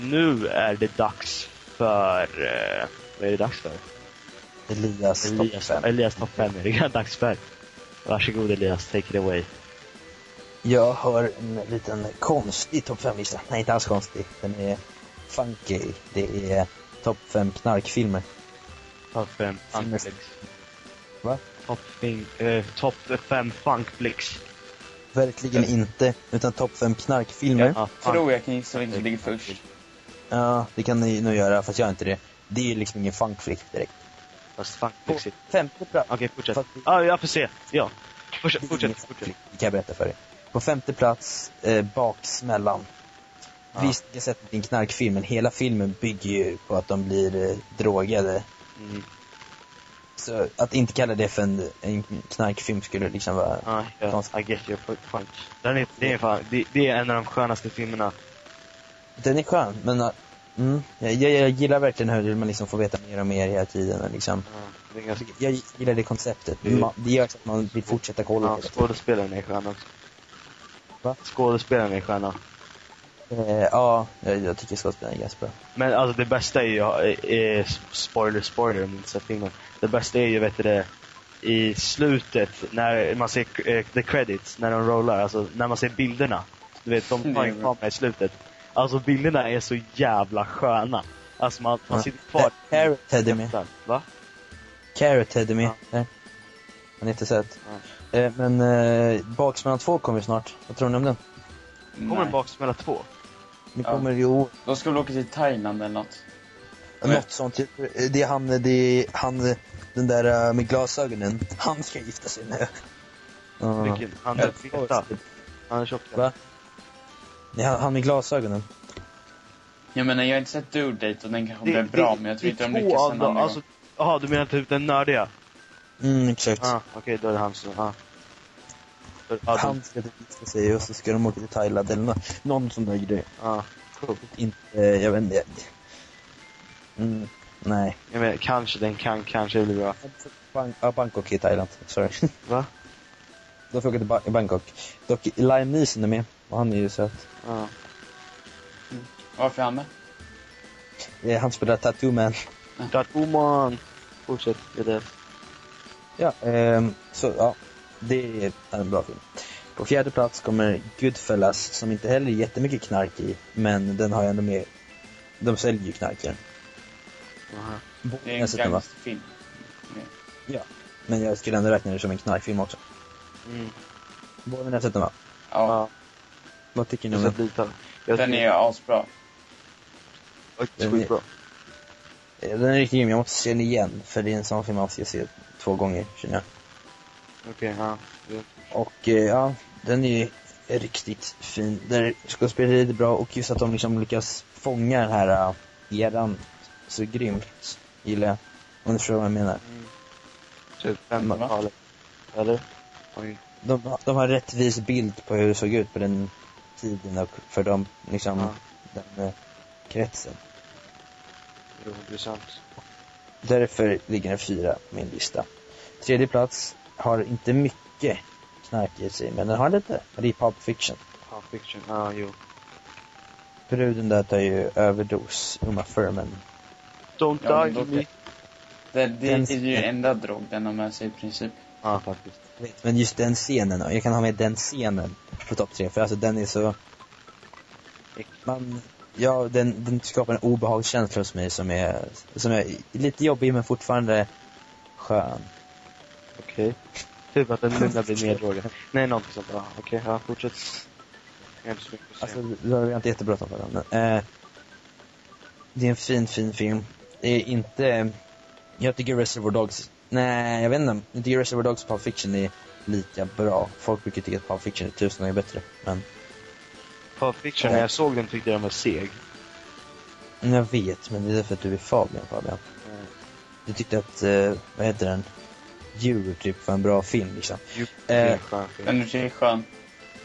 Nu är det dags för, eh, vad är det dags för? Elias, topp Elias, fem. Elias topp 5 är det dags för. Varsågod Elias, take it away. Jag har en liten konstig topp 5-lista. Nej, inte alls konstig. Den är funky. Det är topp 5 knarkfilmer. Topp 5 Filmer. funkflix. Va? Topp fing- eh, Topp 5 funkflix. Verkligen inte, utan topp 5 knarkfilmer. Ja, Tror jag kan gissa vilken som ligger först. Ja, det kan ni nog göra, fast jag är inte det. Det är ju liksom ingen funkflick direkt. Fast På funkflix är... femte plats... Okej, fortsätt. Fast- Ja, jag får se. Ja. Fortsätt, fortsätt, fortsätt. Det kan jag berätta för dig. På femte plats, eh, Baksmällan. Ja. Visst, jag har sett en knarkfilm, men hela filmen bygger ju på att de blir eh, drogade. Mm. Så att inte kalla det för en, en knarkfilm skulle liksom vara... Ja, ja, I get your point. Den är, det, är fan, det, det är en av de skönaste filmerna. Den är skön, men... uh, Mm, jag, jag, jag gillar verkligen hur man liksom får veta mer och mer hela tiden. Liksom. Ja, ganska... Jag gillar det konceptet. Mm. Ma- Det gör att man vill fortsätta kolla Ja, skådespelaren är också. Va? Skådespelaren är sköna. Eh, ja, jag, jag tycker skådespelaren är ganska bra. Men alltså det bästa är ju, är, är spoiler, spoiler om inte sett filmen. Det bästa är ju, vet du det, i slutet när man ser eh, the credits, när de rollar, alltså när man ser bilderna. Du vet, de tar en bra. kamera i slutet. Alltså bilderna är så jävla sköna. Alltså man, man Ja. sitter kvar. Carrot Head är med. Va? Carrot Head är med. Ja. Är inte sett. Eh, men eh, Baksmällan 2 kommer snart. Vad tror ni om den? Kommer baksmälla två? Det Ja. kommer ju De ska väl åka till Thailand eller något. något sånt. Det är han, det är han, den där eh, med glasögonen. Han ska gifta sig med. Vilken? Han är feta. Han är tjock. Va? Nej, han, han med glasögonen. Jag menar, jag har inte sett Due Date och den kanske Det- bra, det- men jag tror det inte är de lyckas en annan alltså, gång. Jaha, du menar typ den nördiga? Mm, exakt. Ah, okej, då är det han som... Ah. Han ska gifta sig och så ska de åka till Thailand eller nå någon sån där grej. Ja, Inte, eh, jag vet inte. Mm, nej. jag menar, kanske den kan, kanske bli bra. Ja, Bangkok i Thailand, sorry. Va? De får åka till ba Bangkok. Dock, Liam Neeson är med, och han är ju söt. Ja. Varför är han med? Eh, han spelar Tattoo Man. Tattoo man! Fortsätt, det är det. Ja, ehm, så ja, det är en bra film. På fjärde plats kommer Goodfellas, som inte heller är jättemycket knark i, men den har ju ändå med, de säljer ju knark i den. Aha. Det är en gangsterfilm. Men jag skulle ändå räkna det som en knarkfilm också. Mm. Båda ni har sett den va? Ja, Ja, Vad tycker ni jag om den? jag den är asbra. Faktiskt den är- skitbra. Eh, Den är riktigt grym, jag måste se den igen, för det är en sån film man måste se två gånger, känner jag. Okej, ja. ja. Och eh, ja, den är riktigt fin. Där skådespeleriet är bra och just att de liksom lyckas fånga den här uh, eran så grymt, gillar jag. Om du förstår vad jag menar. Mm. Typ 50-talet. Eller? Oj. De, de har rättvis bild på hur det såg ut på den tiden och för dem, liksom, Ja. den uh, kretsen. Jo, det är sant. Därför ligger den fyra på min lista. Tredje plats har inte mycket knark i sig, men den har lite. Det är Pulp Fiction. Pulp Fiction, ja jo. Bruden där tar ju överdos, Uma Thurman. Don't Ja, die me. Det, det Den- är ju enda drog den har med sig i princip. Ja, faktiskt. Vet, Men just den scenen, jag kan ha med den scenen på topp tre, för alltså den är så... Man, ja, den, den skapar en obehagskänsla hos mig som är, som är lite jobbig men fortfarande skön. Okej. Typ att en nunna blir neddrogad. Nej, någonting sånt. Ja, okej. Ja, fortsätt. Jag har inte så mycket att säga. Alltså, då har inte jättebråttom för den. Men, eh, det är en fin, fin film. Det är inte... Jag tycker Reservoir Dogs... Nej, jag vet inte. Jag tycker Reservoir Dogs och Pulp Fiction är lika bra. Folk brukar tycka att Pulp Fiction är tusen gånger bättre. Men Pulp Fiction, när jag såg den tyckte jag den var seg. jag vet, men det är därför att du är Fabian, Fabian. Du tyckte att, eh, vad heter den? Eurotrip var en bra film liksom. Det är Eh, en skön film. Den är skön.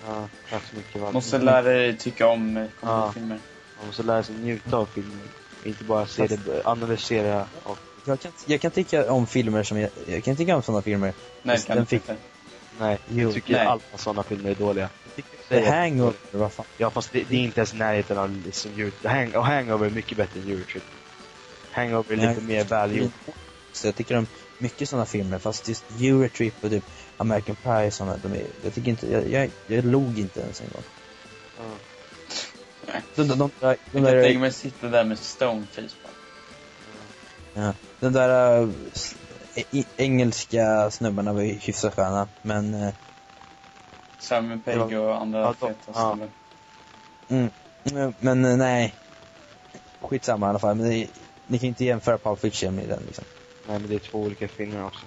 Ja, tack så mycket. Måste lära dig tycka om eh, Ja. komedifilmer. Man måste lära sig njuta av filmen. Inte bara se det, analysera och... Jag kan, jag kan tycka om filmer som jag, jag kan tycka om sådana filmer. Nej, Fast kan den du fick- inte. Nej, Jo, jag tycker nej. alla sådana filmer är dåliga. The Hangover, vad fan. Ja, fast det, det är inte ens närheten av liksom Euro... Hang, och Hangover är mycket bättre än Eurotrip. Hangover är lite mer välgjord. Så jag tycker om mycket sådana filmer, fast just Eurotrip och typ American Pie och sådana, de är, jag tycker inte, jag, jag, jag log inte ens en gång. Ja. De, de, de, de, de Jag kan tänka där, mig sitta där med stoneface bara. ja, de där äh, engelska snubbarna var ju hyfsat sköna, men äh, Simon Pegg och andra Ja, feta ja. snubbar. mm, men äh, nej. Skitsamma i alla fall, men det, ni kan inte jämföra Pulp Fiction med den liksom. Nej, men det är två olika filmer också.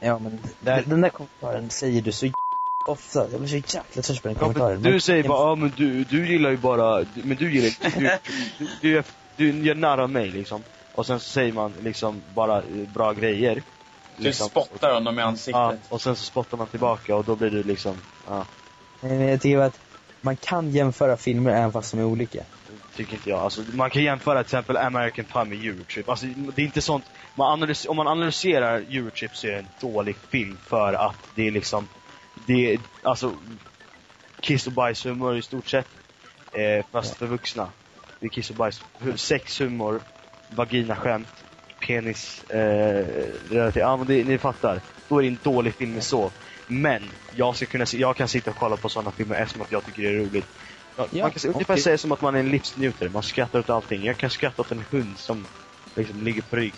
Ja, men Där- den där kommentaren säger du så ofta. Jag blir så jäkla trött på den Ja, kommentaren. men du säger bara, ja men du, du gillar ju bara, du, men du gillar du, du, du, gör- du gör narr av mig liksom. Och sen så säger man liksom bara eh, bra grejer. Du Liksom. spottar honom i Ja, ansiktet. och sen så spottar man tillbaka och då blir du liksom, ja, Nej, men jag tycker att man kan jämföra filmer även fast de är olika. tycker inte jag. Alltså man kan jämföra till exempel American Pie med Eurotrip. Alltså det är inte sånt, man analys, om man analyserar Eurotrip så är det en dålig film för att det är liksom, det är alltså kiss och bajshumor i stort sett. Eh, fast för vuxna. Det är kiss och bajs, hu- sexhumor, vaginaskämt, penis, eh, relativ, ja men det, ni fattar. Då är det en dålig film så. Men, jag ska kunna jag kan sitta och kolla på sådana filmer eftersom att jag tycker det är roligt. Ja, Ja, man kan ungefär okej. säga som att man är en livsnjutare, man skrattar åt allting. Jag kan skratta åt en hund som liksom ligger på rygg.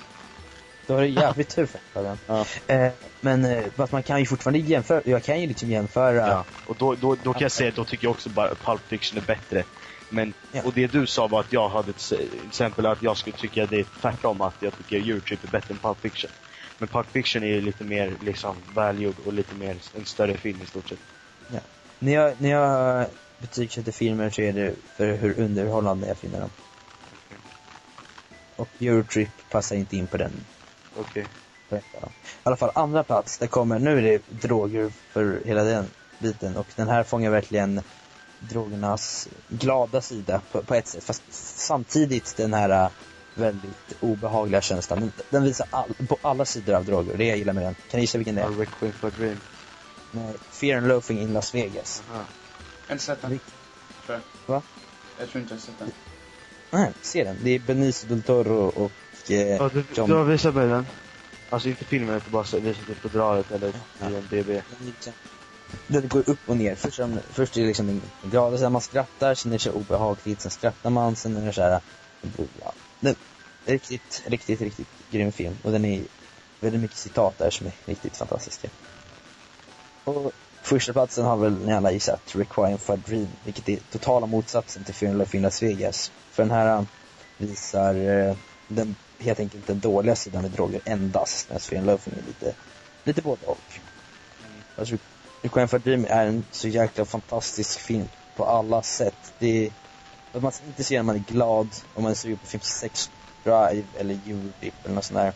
Har du jävligt tur för. Ja. Eh, men eh, man kan ju fortfarande jämföra, jag kan ju liksom jämföra. Ja. Och då, då, då kan jag säga, då tycker jag också bara Pulp Fiction är bättre. Men, Ja. och det du sa var att jag hade ett exempel att jag skulle tycka det är tvärtom, att jag tycker Eurotrip är bättre än Pulp Fiction. Men Pulp Fiction är ju lite mer liksom välgjord och lite mer en större film i stort sett. När jag, när jag betygsätter filmer så är det för hur underhållande jag finner dem. Och Eurotrip passar inte in på den. Okej. då. I alla fall andra plats, där kommer, nu är det droger för hela den biten och den här fångar verkligen drogernas glada sida på, på ett sätt. Fast samtidigt den här väldigt obehagliga känslan. Den, den visar all, på alla sidor av droger, det jag gillar med den. Kan ni gissa vilken det är? Requiem for a Dream. Nej, Fear and Loathing in Las Vegas. Aha. Jag har inte sett den. Tror jag. Va? Jag tror inte jag har sett den. Nej, se den. Det är Benicio del Toro och... Eh, Ja, du, John- du har visat mig den. Alltså inte filmen, utan bara så- visat upp på dralet eller Ja. i en. Den är liksom- Den går upp och ner. Först, först är det liksom en glad, sen man skrattar, sen är det så obehagligt, sen skrattar man, sen är det så här. Ja, den, riktigt, riktigt, riktigt grym film. Och den är väldigt mycket citat där som är riktigt fantastiska. Och första platsen har väl ni alla gissat, Requiem for a Dream, vilket är totala motsatsen till Loathing in Las Vegas. För den här visar eh, den, helt enkelt den dåliga sidan med droger endast, medan Fear and Loathing är lite, lite både och. Alltså, Requiem for Dream är en så jäkla fantastisk film på alla sätt. Det är, att man ska inte se när man är glad, om man sugen på film som Sex Drive eller Eurodip eller något sånt där.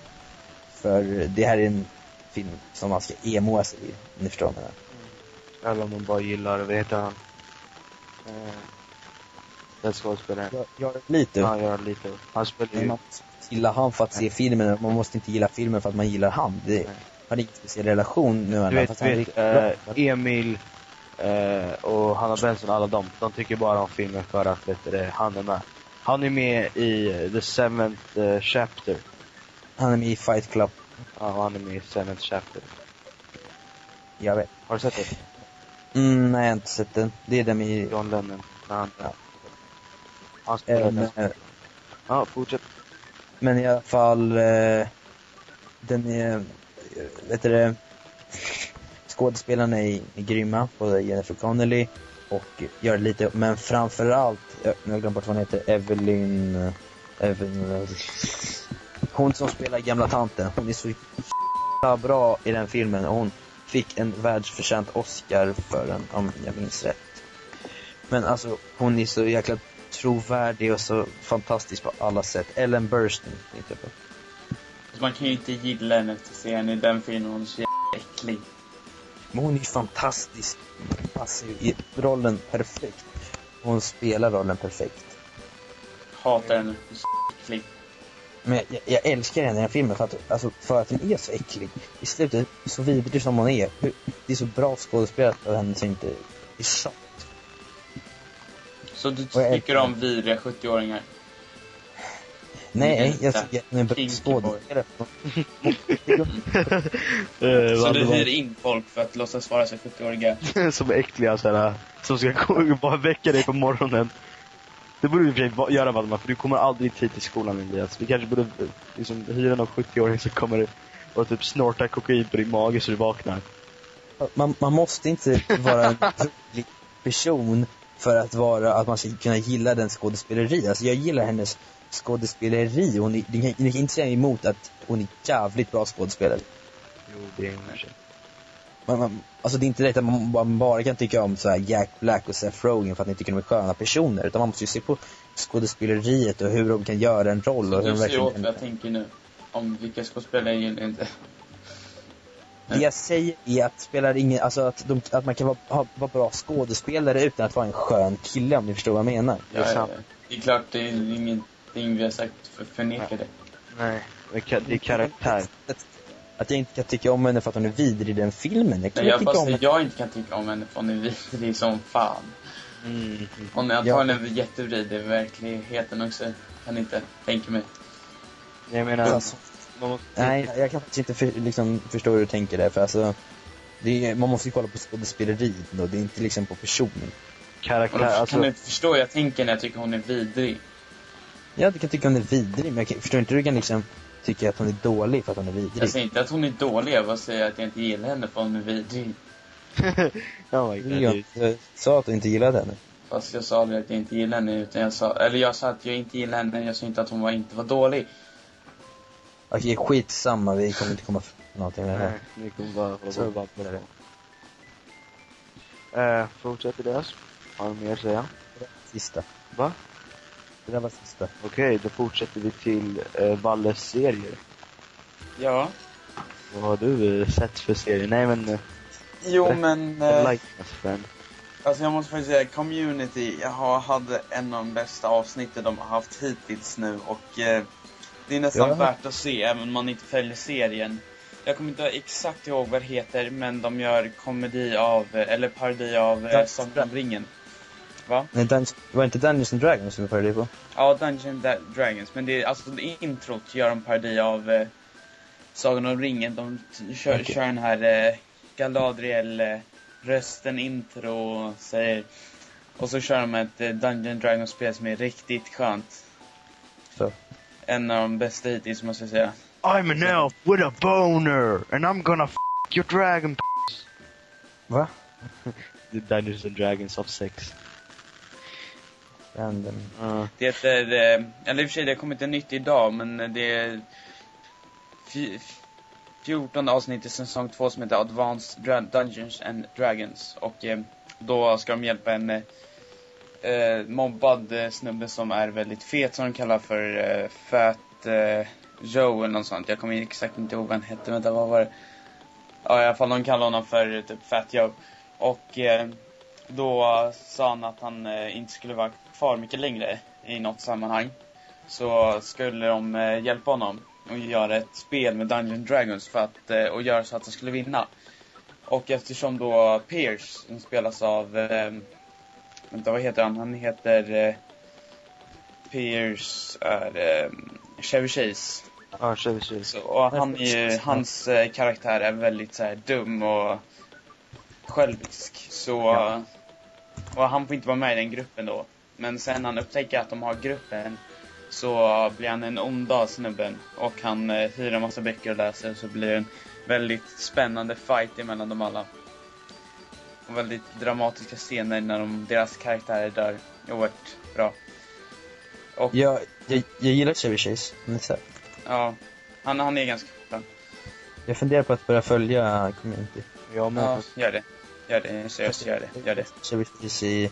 För det här är en film som man ska emoa sig i, om ni förstår vad jag menar. Eller om man bara gillar, vad heter han? Eh, den skådespelaren. Jag, jag är lite, Ja, Göran lite. Han spelar ju... man gilla han för att se filmen, man måste inte gilla filmen för att man gillar han. Det, Nej. hade ingen speciell relation med Du vet, vet eh, Emil eh, och Hanna Benson, alla de, de tycker bara om filmen för att vet du, han är med. Han är med i eh, The Seventh eh, Chapter. Han är med i Fight Club. Ja, han är med i Seventh Chapter. Jag vet. Har du sett det? Mm, nej, jag har inte sett den. Det är den med John Lennon. Han, Ja. han spelar Eh, den. men, Ja, fortsätt men i alla fall, eh, den är, vet du det, skådespelarna är, är grymma, både Jennifer Connelly och gör lite, men framförallt, jag, nu har jag glömt bort vad hon heter, Evelyn, Evelyn, hon som spelar gamla tanten, hon är så jävla bra i den filmen och hon fick en världsförtjänt Oscar för den, om jag minns rätt. Men alltså, hon är så jäkla trovärdig och så fantastisk på alla sätt. Ellen Burstyn tänkte jag på. Så man kan ju inte gilla henne efter serien i den filmen, hon är så jävla äcklig. Men hon är ju fantastisk. Hon passar ju i rollen perfekt. Hon spelar rollen perfekt. Hatar henne, hon är så äcklig. Men jag, jag älskar henne i den här filmen för att, alltså, för att hon är så äcklig. I slutet, så vidrig som hon är. Det är så bra skådespelat av henne så inte det är sant. Så du tycker om vidriga 70-åringar? Nej, jag är en bra skådespelare. Eh, Så du hyr in folk för att låtsas vara sig 70-åriga? som är äckliga såhär, som ska gå- bara väcka dig på morgonen. Det borde du i och för sig göra Valdemar, för du kommer aldrig tid till skolan Elias. Vi kanske borde liksom, hyra någon 70-åring som kommer och typ snorta kokain på din mage så du vaknar. man, man måste inte vara en rolig person för att vara, att man ska kunna gilla den skådespeleri. Alltså jag gillar hennes skådespeleri. Hon är, ni, kan, ni kan inte säga emot att hon är jävligt bra skådespelare. Jo, det är hon sig. Man, man, alltså det är inte rätt att man, man bara kan tycka om så här Jack Black och Seth Rogen för att ni tycker de är sköna personer. Utan man måste ju se på skådespeleriet och hur de kan göra en roll och hur Du de ser åt vad jag tänker nu. Om vilka skådespelare jag gillar inte. Det jag säger är att spelar ingen, alltså att, de, att man kan vara, ha, vara bra skådespelare utan att vara en skön kille om ni förstår vad jag menar. Det är sant. Det är klart, det är ingenting vi har sagt för förneka det. Nej, det är det är karaktär. Att, att jag inte kan tycka om henne för att hon är vidrig i den filmen. Jag kan Nej, jag tycka bara om säger henne. jag inte kan tycka om henne för hon är vidrig som fan. Mm. Hon är Ja. antagligen jättevridrig i verkligheten också. Kan inte tänka mig. Jag menar, Alltså, måste... nej, jag kan faktiskt inte för, liksom, förstå hur du tänker där. För alltså, det är, man måste ju kolla på skådespeleriet då. Det är inte liksom på personen. Karaktär, alltså... kan du inte förstå hur jag tänker när jag tycker hon är vidrig. Ja, du kan tycka hon är vidrig, men jag kan, förstår inte hur du kan liksom tycka att hon är dålig för att hon är vidrig. Jag säger inte att hon är dålig, jag bara säger att jag inte gillar henne för hon är vidrig. oh my god, jag, jag sa att du inte gillade henne. Fast jag sa aldrig att jag inte gillar henne, utan jag sa, eller jag sa att jag inte gillar henne, jag sa inte att hon var, inte var dålig. Okej, skitsamma. Vi kommer inte komma fram till någonting med det här. Nej, ni kommer bara hålla Så på. bara på det. Eh, fortsätter deras. Har du mer att säga? Sista. Va? Det där var sista. Okej, då fortsätter vi till eh, Valles serier. Ja. Vad har du eh, sett för serier? Nej men, eh, Jo men, eh, like us friend. alltså jag måste faktiskt säga, Community jag har, hade en av de bästa avsnitten de har haft hittills nu och eh, det är nästan Ja. värt att se även om man inte följer serien. Jag kommer inte exakt ihåg vad det heter, men de gör komedi av, eller parodi av eh, Sagan om ringen. Va? Nej, Dungeons, var det inte Dungeons and Dragons som vi parodi på? Ja, Dungeons and Dragons, men det är alltså det introt gör de parodi av eh, Sagan om ringen. De kör, Okej. kör den här eh, Galadriel eh, rösten intro och säger och så kör de ett eh, Dungeons Dragons spel som är riktigt skönt. Så. En av de bästa hittills måste jag säga. I'm an elf with a boner and I'm gonna f your dragon Va? The Dungeons and Dragons of sex. Random. Uh, Det heter, eh, eller i och för sig det har kommit en nytt idag men eh, det är fj- 14 avsnitt i säsong 2 som heter Advanced Dra- Dungeons and Dragons och eh, då ska de hjälpa en eh, mobbad eh, snubbe som är väldigt fet som de kallar för eh, Fat eh, Joe eller något sånt. Jag kommer exakt inte ihåg vad han hette, men vad var det? Ja i alla fall de kallar honom för eh, typ Fat Joe. Och eh, då sa han att han eh, inte skulle vara kvar mycket längre i något sammanhang. Så skulle de eh, hjälpa honom. och göra ett spel med Dungeon Dragons för att, eh, och göra så att han skulle vinna. Och eftersom då Pierce, som spelas av, eh, vänta vad heter han? Han heter eh, Pierce är eh, Chevy Chase. Ja, Chevy Chase. Så, och han är ju, hans eh, karaktär är väldigt så här dum och självisk. Så, Ja. och han får inte vara med i den gruppen då. Men sen han upptäcker att de har gruppen så blir han en onda snubben och han eh, hyr en massa böcker och läser så blir det en väldigt spännande fight emellan dem alla. Och väldigt dramatiska scener när de, deras karaktärer dör. Oerhört bra. Och Jag, jag, jag gillar Chevy Chase. här, ja, han, han är ganska skön. Jag funderar på att börja följa community. Jag med. Ja, gör det. Gör det. Seriöst, gör det. Gör det. Chevy Chase i,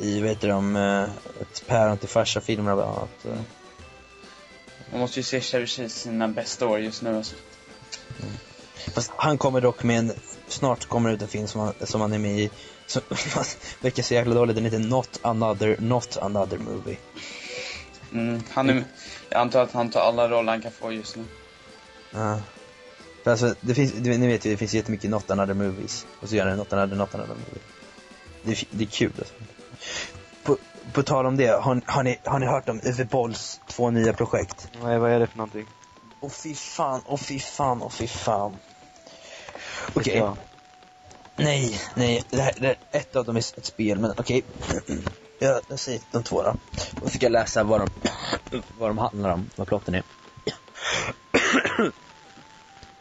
i vad heter de, eh, ett päron till farsa-filmerna bland annat. eh. Man måste ju se Chevy Chase sina bästa år just nu alltså. Fast han kommer dock med en, snart kommer det ut en film som han, som han är med i, som verkar så jäkla dålig, den heter Not Another, Not Another Movie. Mm, han är, jag antar att han tar alla roller han kan få just nu. Ja. För alltså, det finns, du- ni vet ju, det finns jättemycket Not Another Movies. Och så gör den Not Another, Not Another Movie. Det är, det är kul alltså. På, på tal om det, har, har, ni, har ni hört om Uwe Bolls två nya projekt? Nej, vad är det för någonting? Åh fy fan, åh fy fan, åh fy fan. Okej, Ja. Nej, nej, det här, det här, ett av dem är ett spel, men okej. Jag, jag säger de två då. Då fick jag läsa vad de, vad de handlar om, vad plotten är.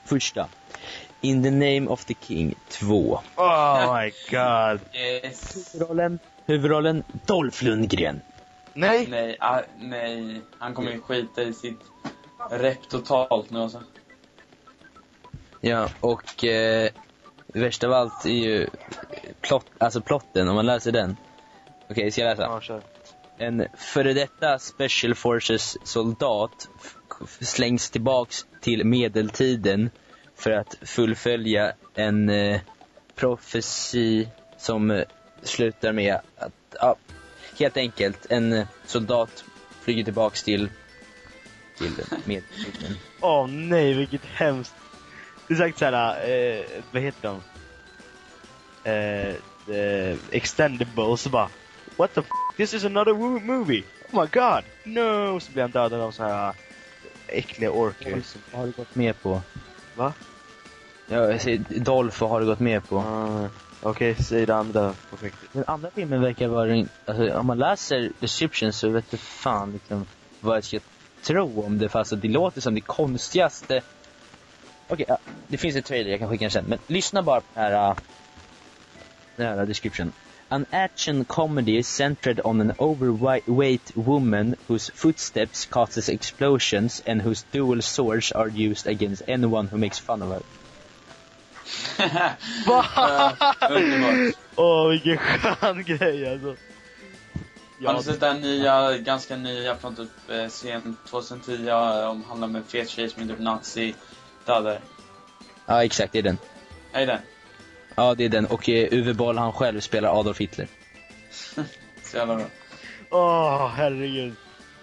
Första. In the name of the king 2. Oh my god. Yes. Huvudrollen, huvudrollen Dolph Lundgren. Nej! Nej, ah, nej. Han kommer ju skita i sitt rep totalt nu alltså. Ja, och eh, värst av allt är ju plott, alltså plotten, om man läser den. Okej, ska jag läsa? Ja, kör. En före detta Special Forces soldat f- slängs tillbaks till medeltiden för att fullfölja en eh, profeti som eh, slutar med att, ja, helt enkelt, en eh, soldat flyger tillbaks till, till medeltiden. Åh nej, vilket hemskt. Det är sagt såhär, eh, vad heter de? Eh, eh, extendables, bara What the f***, this is another movie! Oh my god! No! Så blir han dödad av så här äckliga orker. Vad har du gått med på? Va? Ja, jag säger Dolph, vad har du gått med på? Ah, Okej, säg det andra projektet. Den andra filmen verkar vara, en- alltså om man läser description så vet du fan liksom vad jag ska tro om det fast att det låter som det konstigaste. Okej, ja, det finns en trailer, jag kan skicka den sen, men lyssna bara på den här, uh, den här description. An action comedy centered on an overweight woman whose footsteps causes explosions and whose dual swords are used against anyone who makes fun of her. Ja, underbart. Åh, vilken skön grej alltså. Har ni sett den nya, ganska nya från typ eh, sent 2010 eh, om handlar om en fet tjej som är typ nazi-dödare? Ja, exakt, det är den. Är det den? Ja, det är den. Och uh, Uwe Boll, han själv spelar Adolf Hitler. Så jävla bra. Åh, herregud.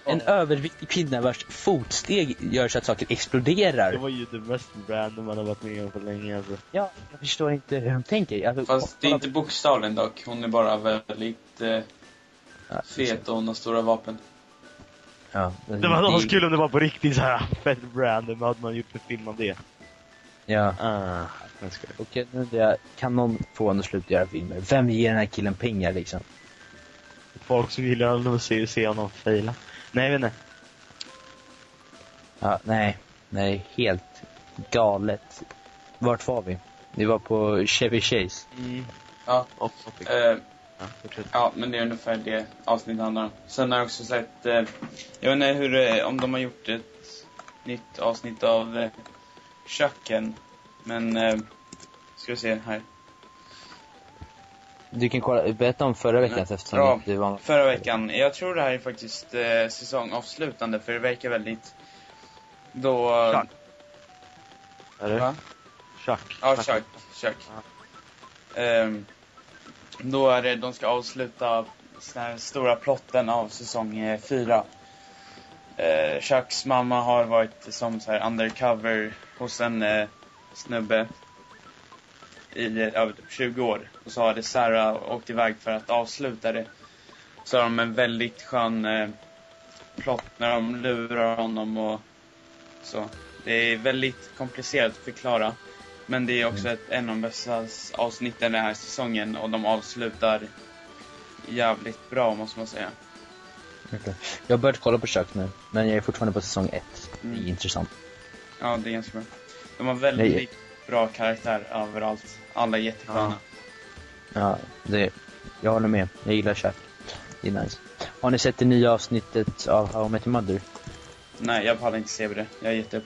En överviktig kvinna vars fotsteg gör så att saker exploderar. Det var ju det mest random man har varit med om på länge alltså. Ja, jag förstår inte hur hon tänker. Alltså, Fast det är inte bokstavligen dock. Hon är bara väldigt eh, Ja, fet och hon har stora vapen. Ja, Det var nog kul om det var på riktigt så här fett random. Hade man gjort en film om det? Ja, Ah, och nu undrar jag, kan någon få honom att sluta göra filmer? Vem ger den här killen pengar liksom? Folk som gillar honom och se, se honom faila. Nej, jag vet inte. Ja, nej, nej, helt galet. Vart var vi? Vi var på Chevy Chase. Mm. Ja. Och, och, Eh, ja, fortsätt. ja, men det är ungefär det avsnittet handlar om. Sen har jag också sett, eh, jag vet inte hur, eh, om de har gjort ett nytt avsnitt av eh, Köken. Men, eh, ska vi se här. Du kan kolla, berätta om förra veckans eftersom Ja, det var Förra veckan, jag tror det här är faktiskt eh, säsongavslutande för det verkar väldigt då... Chuck. Är det? Va? Chuck. Ja, Chuck. Chuck. Ehm, då är det, de ska avsluta den här stora plotten av säsong eh, fyra. eh, Chucks mamma har varit som så här undercover hos en eh, snubbe i över typ 20 år. Och så har Sarah åkt iväg för att avsluta det. Så har de en väldigt skön eh, plott när de lurar honom och så. Det är väldigt komplicerat att förklara. Men det är också ett, en av de bästa avsnitten den här säsongen och de avslutar jävligt bra måste man säga. Okej. Jag har börjat kolla på Chuck nu, men jag är fortfarande på säsong ett. Det är Mm. intressant. Ja, det är ganska bra. De har väldigt bra karaktär överallt. Alla är jättesköna. Ja, det, jag håller med. Jag gillar Chuck. Det är nice. Har ni sett det nya avsnittet av How I Met Your Mother? Nej, jag pallar inte se det. Jag har gett upp.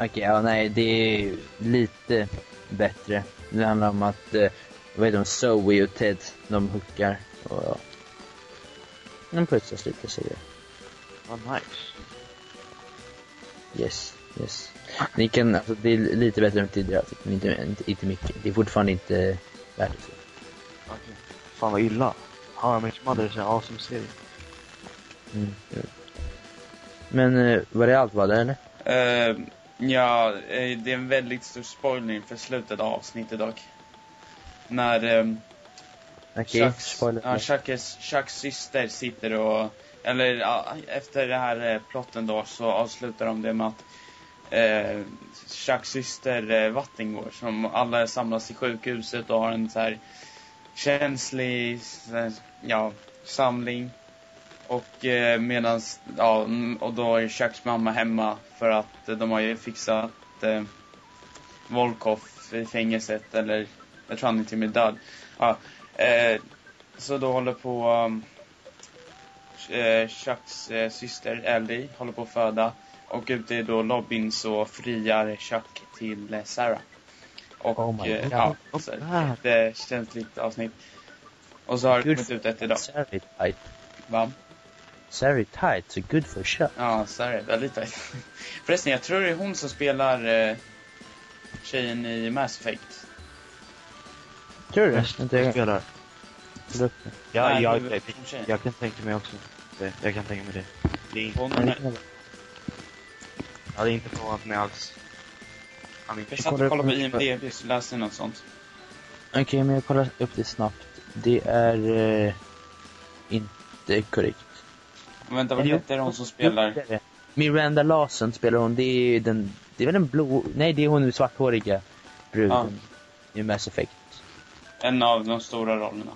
Okej, ja nej, det är lite bättre. Det handlar om att, eh, vad heter de, Zoe och Ted, de hookar och ja. De pussas lite så det. Vad nice. Yes, yes. Ni kan, alltså det är lite bättre än tidigare avsnitt, men inte, inte, inte mycket. Det är fortfarande inte värdigt så. Okej. Fan vad illa. How I Met Your Mother är en awesome serie. Mm. Men eh, var det allt var det eller? Eh, ja, eh, det är en väldigt stor spoiler för slutet av avsnittet dock. När um, Okej, spoiler. ja, Chucks, Chucks syster sitter och, eller ja, efter det här eh, plotten då så avslutar de det med att eh, Chucks syster eh, vatten går, som alla samlas i sjukhuset och har en så här känslig, ja, samling. Och eh, medans, ja, mm, och då är Chucks mamma hemma för att eh, de har ju fixat eh, Volkov i fängelset, eller jag tror han är till med död. Ja, eh, så då håller på um, Chucks eh, syster Ellie håller på att föda. Och ute i då lobbyn så friar Chuck till Sarah. Och Oh ja, Oh, så, ah. ett känsligt avsnitt. Och så har det kommit ut ett idag. Va? Sorry tight, so good for Chuck. Ja, Sarah, väldigt tajt. Förresten, jag tror det är hon som spelar eh, tjejen i Mass Effect. Tror du det? Inte jag spelar. Ja, Nej, jag, jag, tjejen. jag kan tänka mig också. Det, jag kan tänka mig det. Det är inte, Hon, ja, det är inte förvånat mig alls. Han är jag satt och kollade på IMDB så läste jag något sånt. Okej, men jag kollar upp det snabbt. Det är eh, inte korrekt. Vänta, vad heter hon som spelar? Miranda Lawson spelar hon. Det är ju den, det är väl den blå, nej det är hon svarthåriga bruden i Mass Effect. En av de stora rollerna.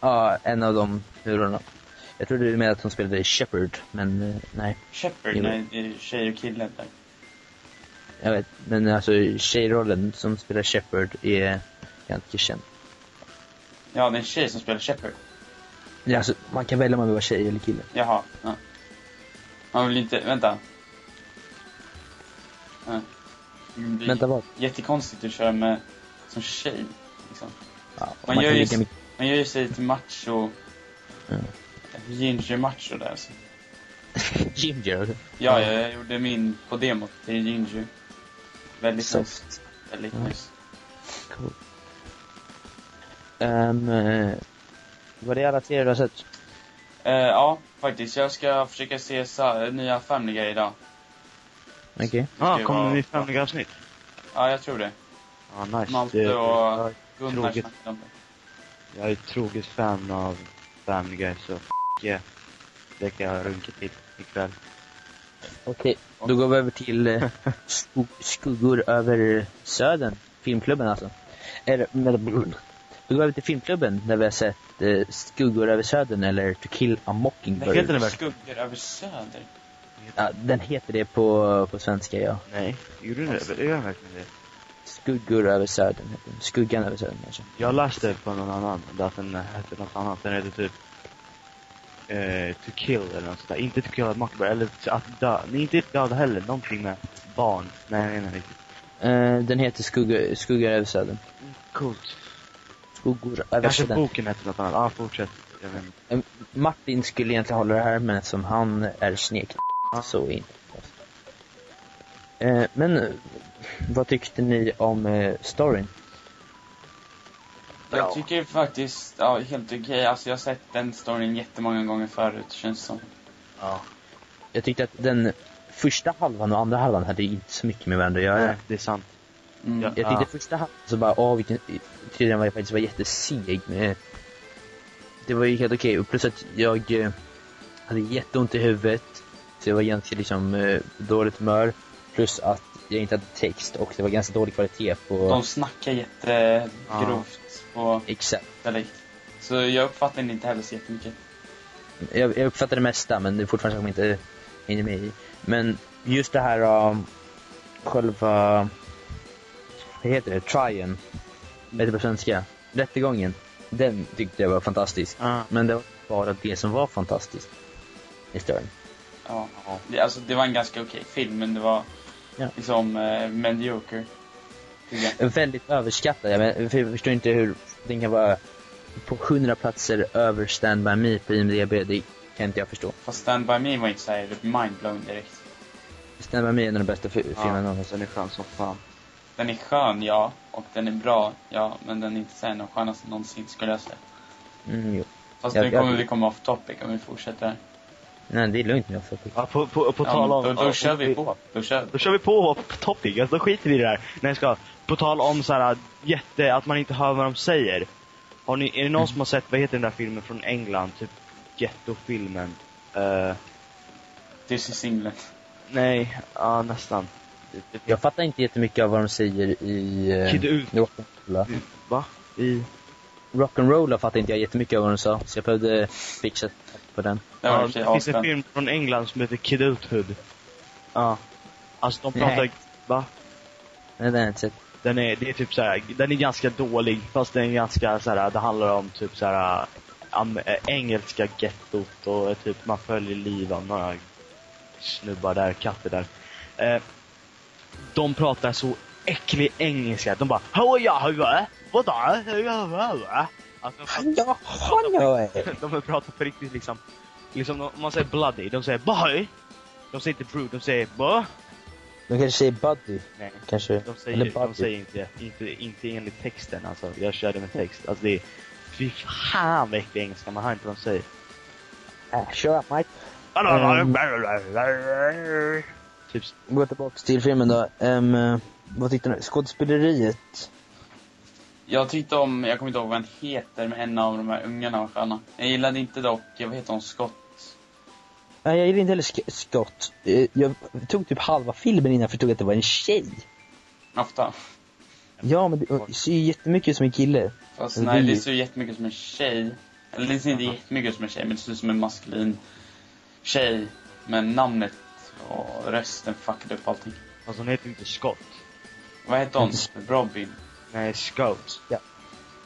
Ja, en av de huvudrollerna. Jag trodde du menade att hon spelade Shepard, men eh, nej. Shepard, Jo. nej, det är tjej och kille där. Jag vet, men alltså tjejrollen som spelar Shepard är ganska känd. Ja, det är en tjej som spelar Shepard. Ja, alltså, man kan välja om man vill vara tjej eller kille. Jaha, ja. Man vill inte, vänta. Ja. Vänta vad? jättekonstigt att köra med som tjej. Liksom. Ja, Man man, gör ju mycket. Man gör ju sig till macho. Ja. Ginger macho där alltså. Ginger. Ja, jag gjorde min på demot till Ginger. Väldigt nice. Soft. Väldigt Ja. nice. Cool. Um, uh, var det alla serier du har sett? Eh, ja, faktiskt. Jag ska försöka se sa- nya Family Guy idag. Okej. Ja, Ska kommer vara- det nytt Family avsnitt? Ja, jag tror det. Ja, nice. Malte och jag, Gunnar snackade om det. jag är ett troget fan av Family Guy, så f- yeah. Det kan jag runka till ikväll. Okej, då går vi över till eh, skug- Skuggor över Södern. Filmklubben alltså. Eller, med, då går vi till Filmklubben där vi har sett eh, Skuggor över Södern eller To Kill a Mockingbird. heter den väl? Skuggor över Söder. Ja, den heter det på, på svenska, ja. Nej, gjorde den det? Gör den verkligen det? Skuggor över Södern heter den. Skuggan över Södern alltså. Jag läste på någon annan, att den hette något annat. Den heter typ eh, To Kill eller något sånt där. Inte To Kill a Mockingbird, eller att dö. Nej, inte döda heller. Någonting med barn. Nej, jag vet inte. Eh, den heter Skuggor över Södern. Coolt. Skuggor över Kanske Södern. boken hette något annat. Ja, ah, fortsätt. Jag vet inte. Martin skulle egentligen hålla det här, men eftersom han är snek så inte. Eh, men vad tyckte ni om eh, storyn? Jag tycker faktiskt, ja, helt okej. Alltså jag har sett den storyn jättemånga gånger förut, känns som. Ja. jag tyckte att den första halvan och andra halvan hade inte så mycket med varandra att göra. Nej, det är sant. Mm. Ja. Jag tyckte första halvan så bara, åh vilken, den var faktiskt var jätteseg. Men det var ju helt okej. Och plus att jag eh, hade jätteont i huvudet. Så jag var ganska liksom eh, dåligt humör. Plus att jag inte hade text och det var ganska dålig kvalitet på... De snackar jättegrovt på Exakt. dialekt. Så jag uppfattar inte heller så jättemycket. Jag, jag uppfattar det mesta men det är fortfarande som jag inte hinner med i. Men just det här um, själva, vad heter det, tryen, vad heter det på svenska? Rättegången. Den tyckte jag var fantastisk. Ja. Men det var bara det som var fantastiskt i storyn. Ja. Det, alltså, det var en ganska okej film, men det var Ja. liksom eh, jag. Väldigt överskattad. Jag, men, för jag förstår inte hur den kan vara på 100 platser över Stand By Me på IMDB. Det kan inte jag förstå. Fast Stand By Me var inte såhär mindblown direkt. Stand By Me är en av de bästa fi- filmerna Ja, någonsin. den är skön som fan. Den är skön, ja. Och den är bra, ja. Men den är inte såhär den skönaste någonsin, skulle jag säga. Mm, jo. Fast Jag- nu kommer jag- vi komma off topic om vi fortsätter. Nej, det är lugnt nu. För Ja, på, på, på Ja, tal om... då, då kör vi på. Då kör vi. Då kör vi på på topic, alltså, då skiter vi i det där. Nej, jag ska. På tal om så här jätte, att man inte hör vad de säger. Har ni, är det någon som har sett, vad heter den där filmen från England? Typ Ghetto-filmen? Eh, This is England. nej, ja nästan. Jag fattar inte jättemycket av vad de säger i eh, Kid ut. Rock'n'Rolla. Va? I... Rock'n'Rolla fattar inte jag jättemycket av vad de sa, så jag behövde fixa på den. Det Ja, sig det finns en film från England som heter Kid Uthood. Ja. Alltså de pratar... Nej. Va? Nej, den har jag inte sett. Den är, det är typ så här, den är ganska dålig, fast den är ganska så här, det handlar om typ så här am, äh, engelska gettot och eh, typ man följer liv av några snubbar där, katter där. Eh, de pratar så äcklig engelska, de bara are you? What are you? Alltså, Ja, ja, de pratar på riktigt liksom, liksom om man säger bloody, de säger boy. De säger inte brud, de säger boy. De kanske säger Buddy, Nej. kanske. De Eller säger, de Buddy. säger inte, inte, inte enligt texten alltså. Jag körde med text. Alltså det är, fy fan vad äcklig engelska, man hör inte vad de säger. Äh, shut up mate. Typ. Gå tillbaka till filmen då. Um, vad tyckte du? Skådespeleriet? Jag tyckte om, jag kommer inte ihåg vad han heter, men en av de här ungarna var sköna. Jag gillade inte dock, vad heter hon, Scott? Nej, jag gillade inte heller Sk- Scott. Eh, Jag tog typ halva filmen innan jag förstod att det var en tjej. Ofta. Ja, men det ser ju jättemycket ut som en kille. Fast Men nej, det ser ju jättemycket som en tjej. Eller det ser inte jättemycket som en tjej, men det ser ut som en maskulin tjej. Men namnet och rösten fuckade upp allting. alltså hon heter inte Scott. Vad hette hon? Robin? Nej, Scout. Ja.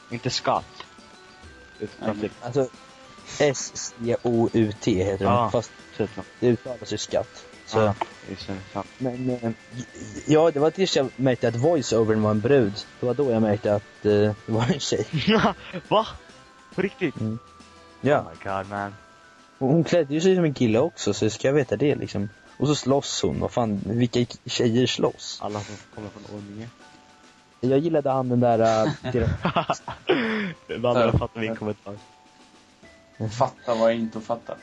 Inte Scott. Utan typ, Alltså, S-C-O-U-T heter den. Ja. Fast det uttalas ju skatt. Så. Ja, det. Fan. Men, eh, ja, det var tills jag märkte att voice-overn var en brud. Det var då jag märkte att eh, det var en tjej. Va? På riktigt? Mm. Oh Ja, my god man. och hon klädde ju sig som en kille också, så ska jag veta det liksom. Och så slåss hon, vad fan, vilka tjejer slåss? Alla som kommer från Orminge. Jag gillade han den där, uh, deras, Vandrar fattar min kommentar. Fatta vad jag inte fattar.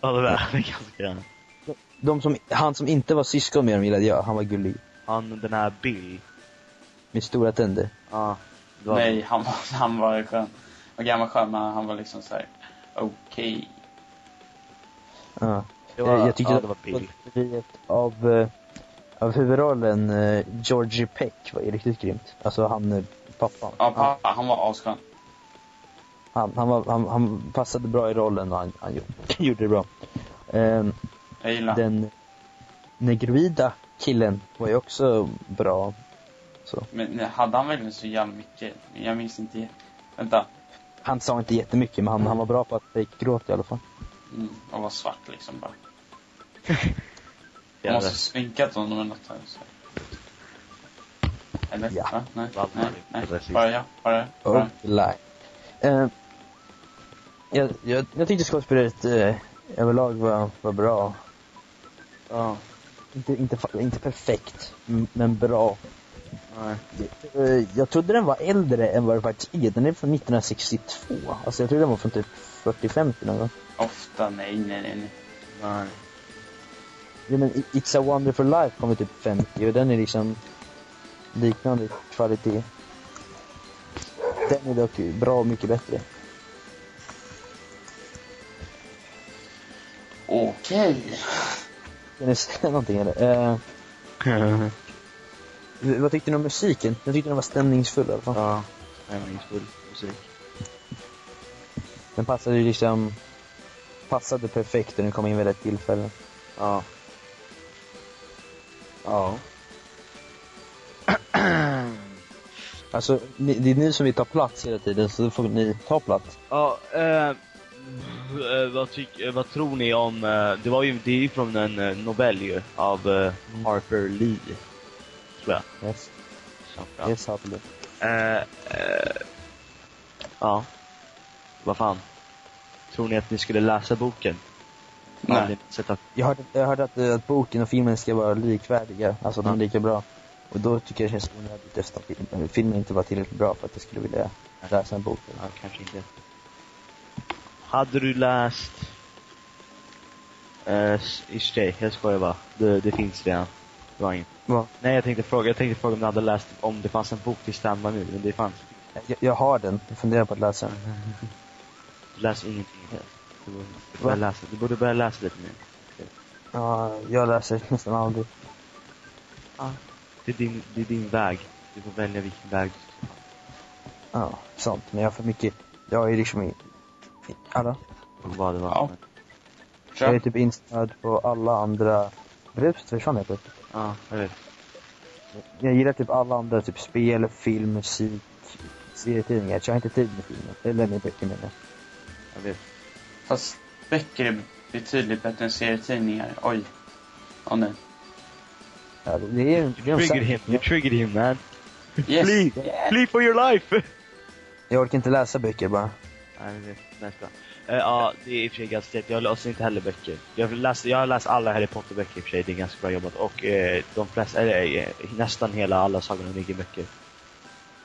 Ja, det där är ganska... de som, han som inte var syskon med dem gillade jag, han var gullig. Han, den här Bill. Med stora tänder. Ja. var- Nej, han var, han var skön. Han var skön, men han var liksom såhär, okej. Ja. Det var, Eh, jag tyckte ja, det var Bill. av, eh, av huvudrollen, uh, Georgie Peck, var ju riktigt grymt. Alltså han, eh, pappan. Ja, pappa, han var asskön. Han, han, var, han, han passade bra i rollen och han, han gjorde, det bra. Ehm, Jag gillar den... den negroida killen var ju också bra. Så. Men hade han verkligen så jävla mycket? Jag minns inte. Vänta. Han sa inte jättemycket men han, han var bra på att fejkgråta i alla fall. Mm, och var svart liksom bara. Ja, Jag måste sminkat honom eller något. här, Så. Eller? Ja. Va? Nej, nej, nej. Precis. Bara ja, bara, Oh, bara. lie. Eh, jag, jag, jag tyckte skådespeleriet eh, överlag var, var bra. Ja. Inte, inte, inte perfekt, men bra. Nej. Eh, jag trodde den var äldre än vad det faktiskt är. Den är från 1962. Alltså jag trodde den var från typ 40-50 någon gång. Ofta, nej, nej, nej, nej. Ja, men It's a wonderful life kommer typ 50 och den är liksom liknande kvalitet. Den är dock bra mycket bättre. Okej. Kan ni säga någonting eller? Eh, vad tyckte ni om musiken? Jag tyckte den var stämningsfull i alla fall. ja, stämningsfull musik. Den passade ju liksom, passade perfekt och den kom in vid rätt tillfälle. Ja. Ja. Alltså, ni, det är ni som vill ta plats hela tiden, så då får ni ta plats. Ja, eh, eh, vad, tyck, eh, vad tror ni om, eh, det var ju, det är ju från en novell ju, av eh, Harper Lee. Tror jag. Yes, ja. yes, absolut. Eh, eh, ja. Vad fan. Tror ni att ni skulle läsa boken? Nej. Sett att, Jag hörde, jag hörde att, eh, att boken och filmen ska vara likvärdiga, alltså att de är Ja. lika bra. Och då tycker jag det känns onödigt eftersom film- filmen inte var tillräckligt bra för att jag skulle vilja läsa en bok. ja, kanske inte. Hade du läst... Eh, s- i och för sig, jag skojar bara. Det, det finns redan. Det var inget. Vad? Nej, jag tänkte fråga, jag tänkte fråga om du hade läst, om det fanns en bok till Stand By Me, men det fanns Jag, jag har den, jag funderar på att läsa den. Du läser ingenting. Du borde, börja läsa, du borde börja läsa lite mer. Ja, jag läser nästan aldrig. Det är din, det är din väg. Du får välja vilken väg du ska ta. Ja, sånt. Men jag har för mycket, jag är liksom i, i alla. Och vad det var. Ja. Jag är typ insnöad på alla andra, bruset försvann helt plötsligt. ja, jag vet. Jag gillar typ alla andra, typ spel, film, musik, serietidningar. Så jag har inte tid med filmer. Eller med böcker menar jag. Jag vet. Fast böcker är betydligt bättre än serietidningar. Oj. Åh nej. Ja, det det är, det är en Trigger him, you triggered him man. Yes. Flee! Flee for your life! Jag orkar inte läsa böcker bara. Nej, vet. Nästa. Uh, ja, det är i och för sig ganska lätt. Jag läser inte heller böcker. Jag, läste, jag har läst alla Harry Potter-böcker i och för sig, det är ganska bra jobbat. Och eh, de flesta, eller eh, nästan hela alla Sagan om ringen-böcker.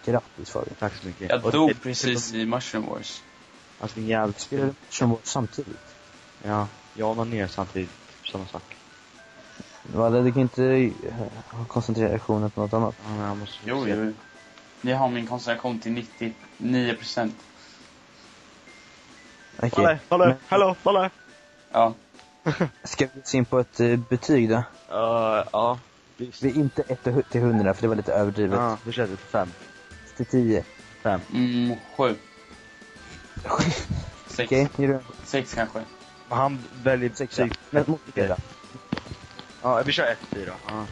Grattis Fabian. Tack så mycket. Jag dog det- precis i Mushroom Wars. Alltså Spelar du som vårt samtidigt? Ja, jag och ner samtidigt. Samma sak. Valle, du kan inte eh, ha koncentrationen på något annat. Ja, jag måste Jo, jo. Jag har min koncentration till 99%. Okej. Hallå, hallå, Men- hallå, hallå! Ja. Ska vi se in på ett eh, betyg då? Uh, ja, visst. Vi är inte 1 till 100 för det var lite överdrivet. Ja, vi sätter till fem. Till 10. Fem. Mm, sju. Sex. Okej, ger du Sex kanske. Han väljer sexa? betyg. Men motivera. Ja, vi kör ett fyra. Ja.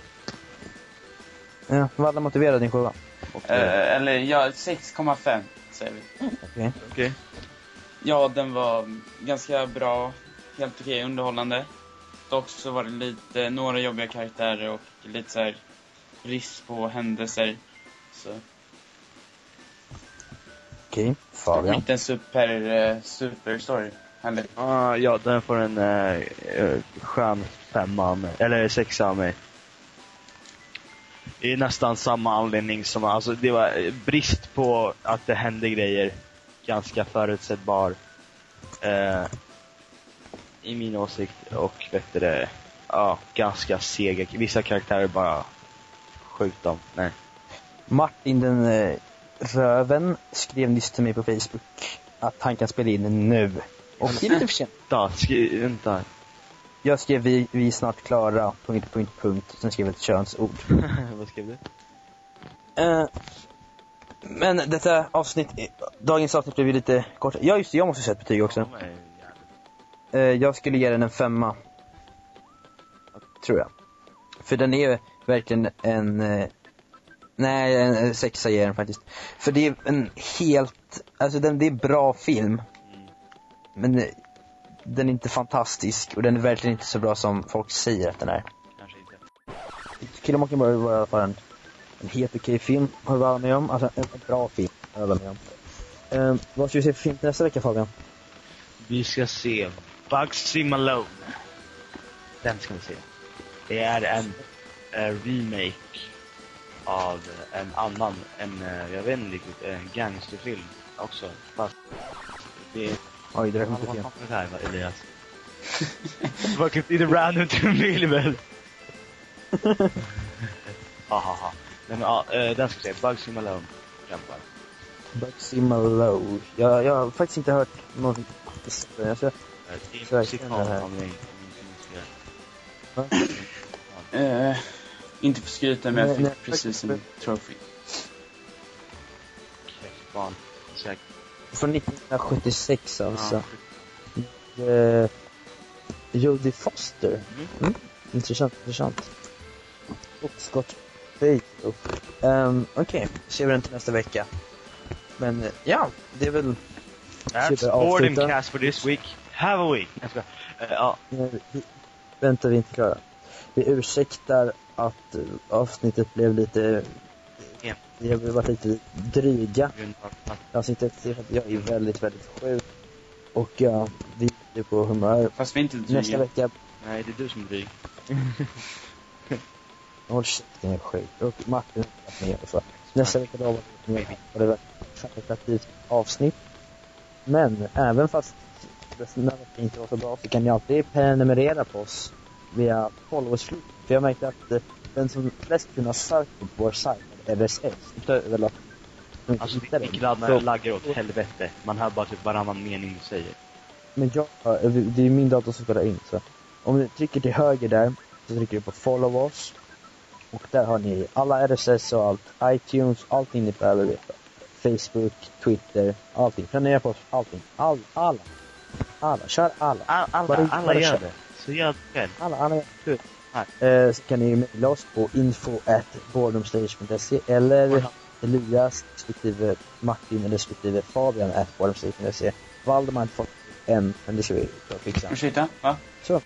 Ja, Valle motivera din sjua. Och, Eh, eller ja, 6,5 säger vi. Okej. Okej. Ja, den var ganska bra. Helt okej underhållande. Dock så var det lite, några jobbiga karaktärer och lite så här brist på händelser. Så Okej, Fabian. inte en super, eh, super story heller. Ah, ja, den får en uh, uh, skön femma av mig. Eller sexa av mig. Det är nästan samma anledning som, alltså det var brist på att det hände grejer. Ganska förutsättbar. eh, I min åsikt. Och vet det, ja, ganska sega. Vissa karaktärer bara sjukt om. Nej. Martin den Röven skrev nyss till mig på Facebook att han kan spela in nu. Och det är lite för sent. Vänta. Jag skrev vi, vi är snart klara, punkt, punkt, punkt. Sen skrev jag ett könsord. Vad skrev du? Eh, men detta avsnitt, dagens avsnitt blev ju lite kort. Ja just det, jag måste sätta ett betyg också. Eh, jag skulle ge den en femma. Tror jag. För den är ju verkligen en... Eh, nej, en, en sexa ger den faktiskt. För det är en helt... Alltså den, det är bra film. Men den är inte fantastisk och den är verkligen inte så bra som folk säger att den är. Kanske inte. Kill Mockingbird var i alla fall en, en helt okej film, har alla med om. Alltså en, en bra film, har vi alla med om. Eh, vad ska vi se för film nästa vecka Fabian? Vi ska se Bugsy Malone. Den ska vi se. Det är en eh, remake av en annan, en, eh, jag vet inte riktigt, en gangsterfilm också. Fast det är... Oj, det där kom Vad inte fel. fan var det här Elias? Det var in en random trumvirvel. Hahaha. Men ja, eh, den ska jag säga. Bugsy Malone. Kämpar. Bugsy Malone. Jag, jag har faktiskt inte hört ska, Eh, Det är en musikal om jag inte minns fel. Inte för skryta, men jag fick nej, precis en trophy. Kräftbarn. Säkert. Från 1976 alltså. Ja. Eh, Jodie Foster. Mm. Mm. Intressant, intressant. Och Scott Baio. Um, Okej, ser vi den till nästa vecka. Men eh, ja, det är väl... That's boredom cast for this week. Have a week. Jag eh, ja, vi, vänta, vi är inte klara. Vi ursäktar att eh, avsnittet blev lite... Ja. Vi har varit lite dryga. är för att jag är väldigt, väldigt sjuk. Och ja, vi är på humör. Fast vi är inte Nästa dryga. vecka Nej, det är du som är dryg. Håll käften, jag är sjuk. Och Martin varit med så. Nästa vecka mer och det var ett kvalitativt avsnitt. Men även fast här veckan inte var så bra så kan ni alltid prenumerera på oss via followers För jag märkte att eh, den som flest kunde sökt på vår sajt RSS. Utöver att Alltså, vi Så- laggar åt helvete. Man hör bara typ varannan mening du säger. Men jag, har- det är min dator som spelar in så. Om du trycker till höger där, så trycker du på follow oss. Och där har ni alla RSS och allt. iTunes, allting ni behöver veta. Facebook, Twitter, allting. Prenumerera på oss, allting. All, alla. Alla, kör alla. All, alla, Bara- alla bara gör det. Så gör det själv. Alla, alla. Slut. Här. Eh, så kan ni mejla oss på info eller Elias respektive Martin respektive Fabian at boredomstage.se. Valdemar har inte fått än, men det ska vi fixa. Ursäkta? Va? Så,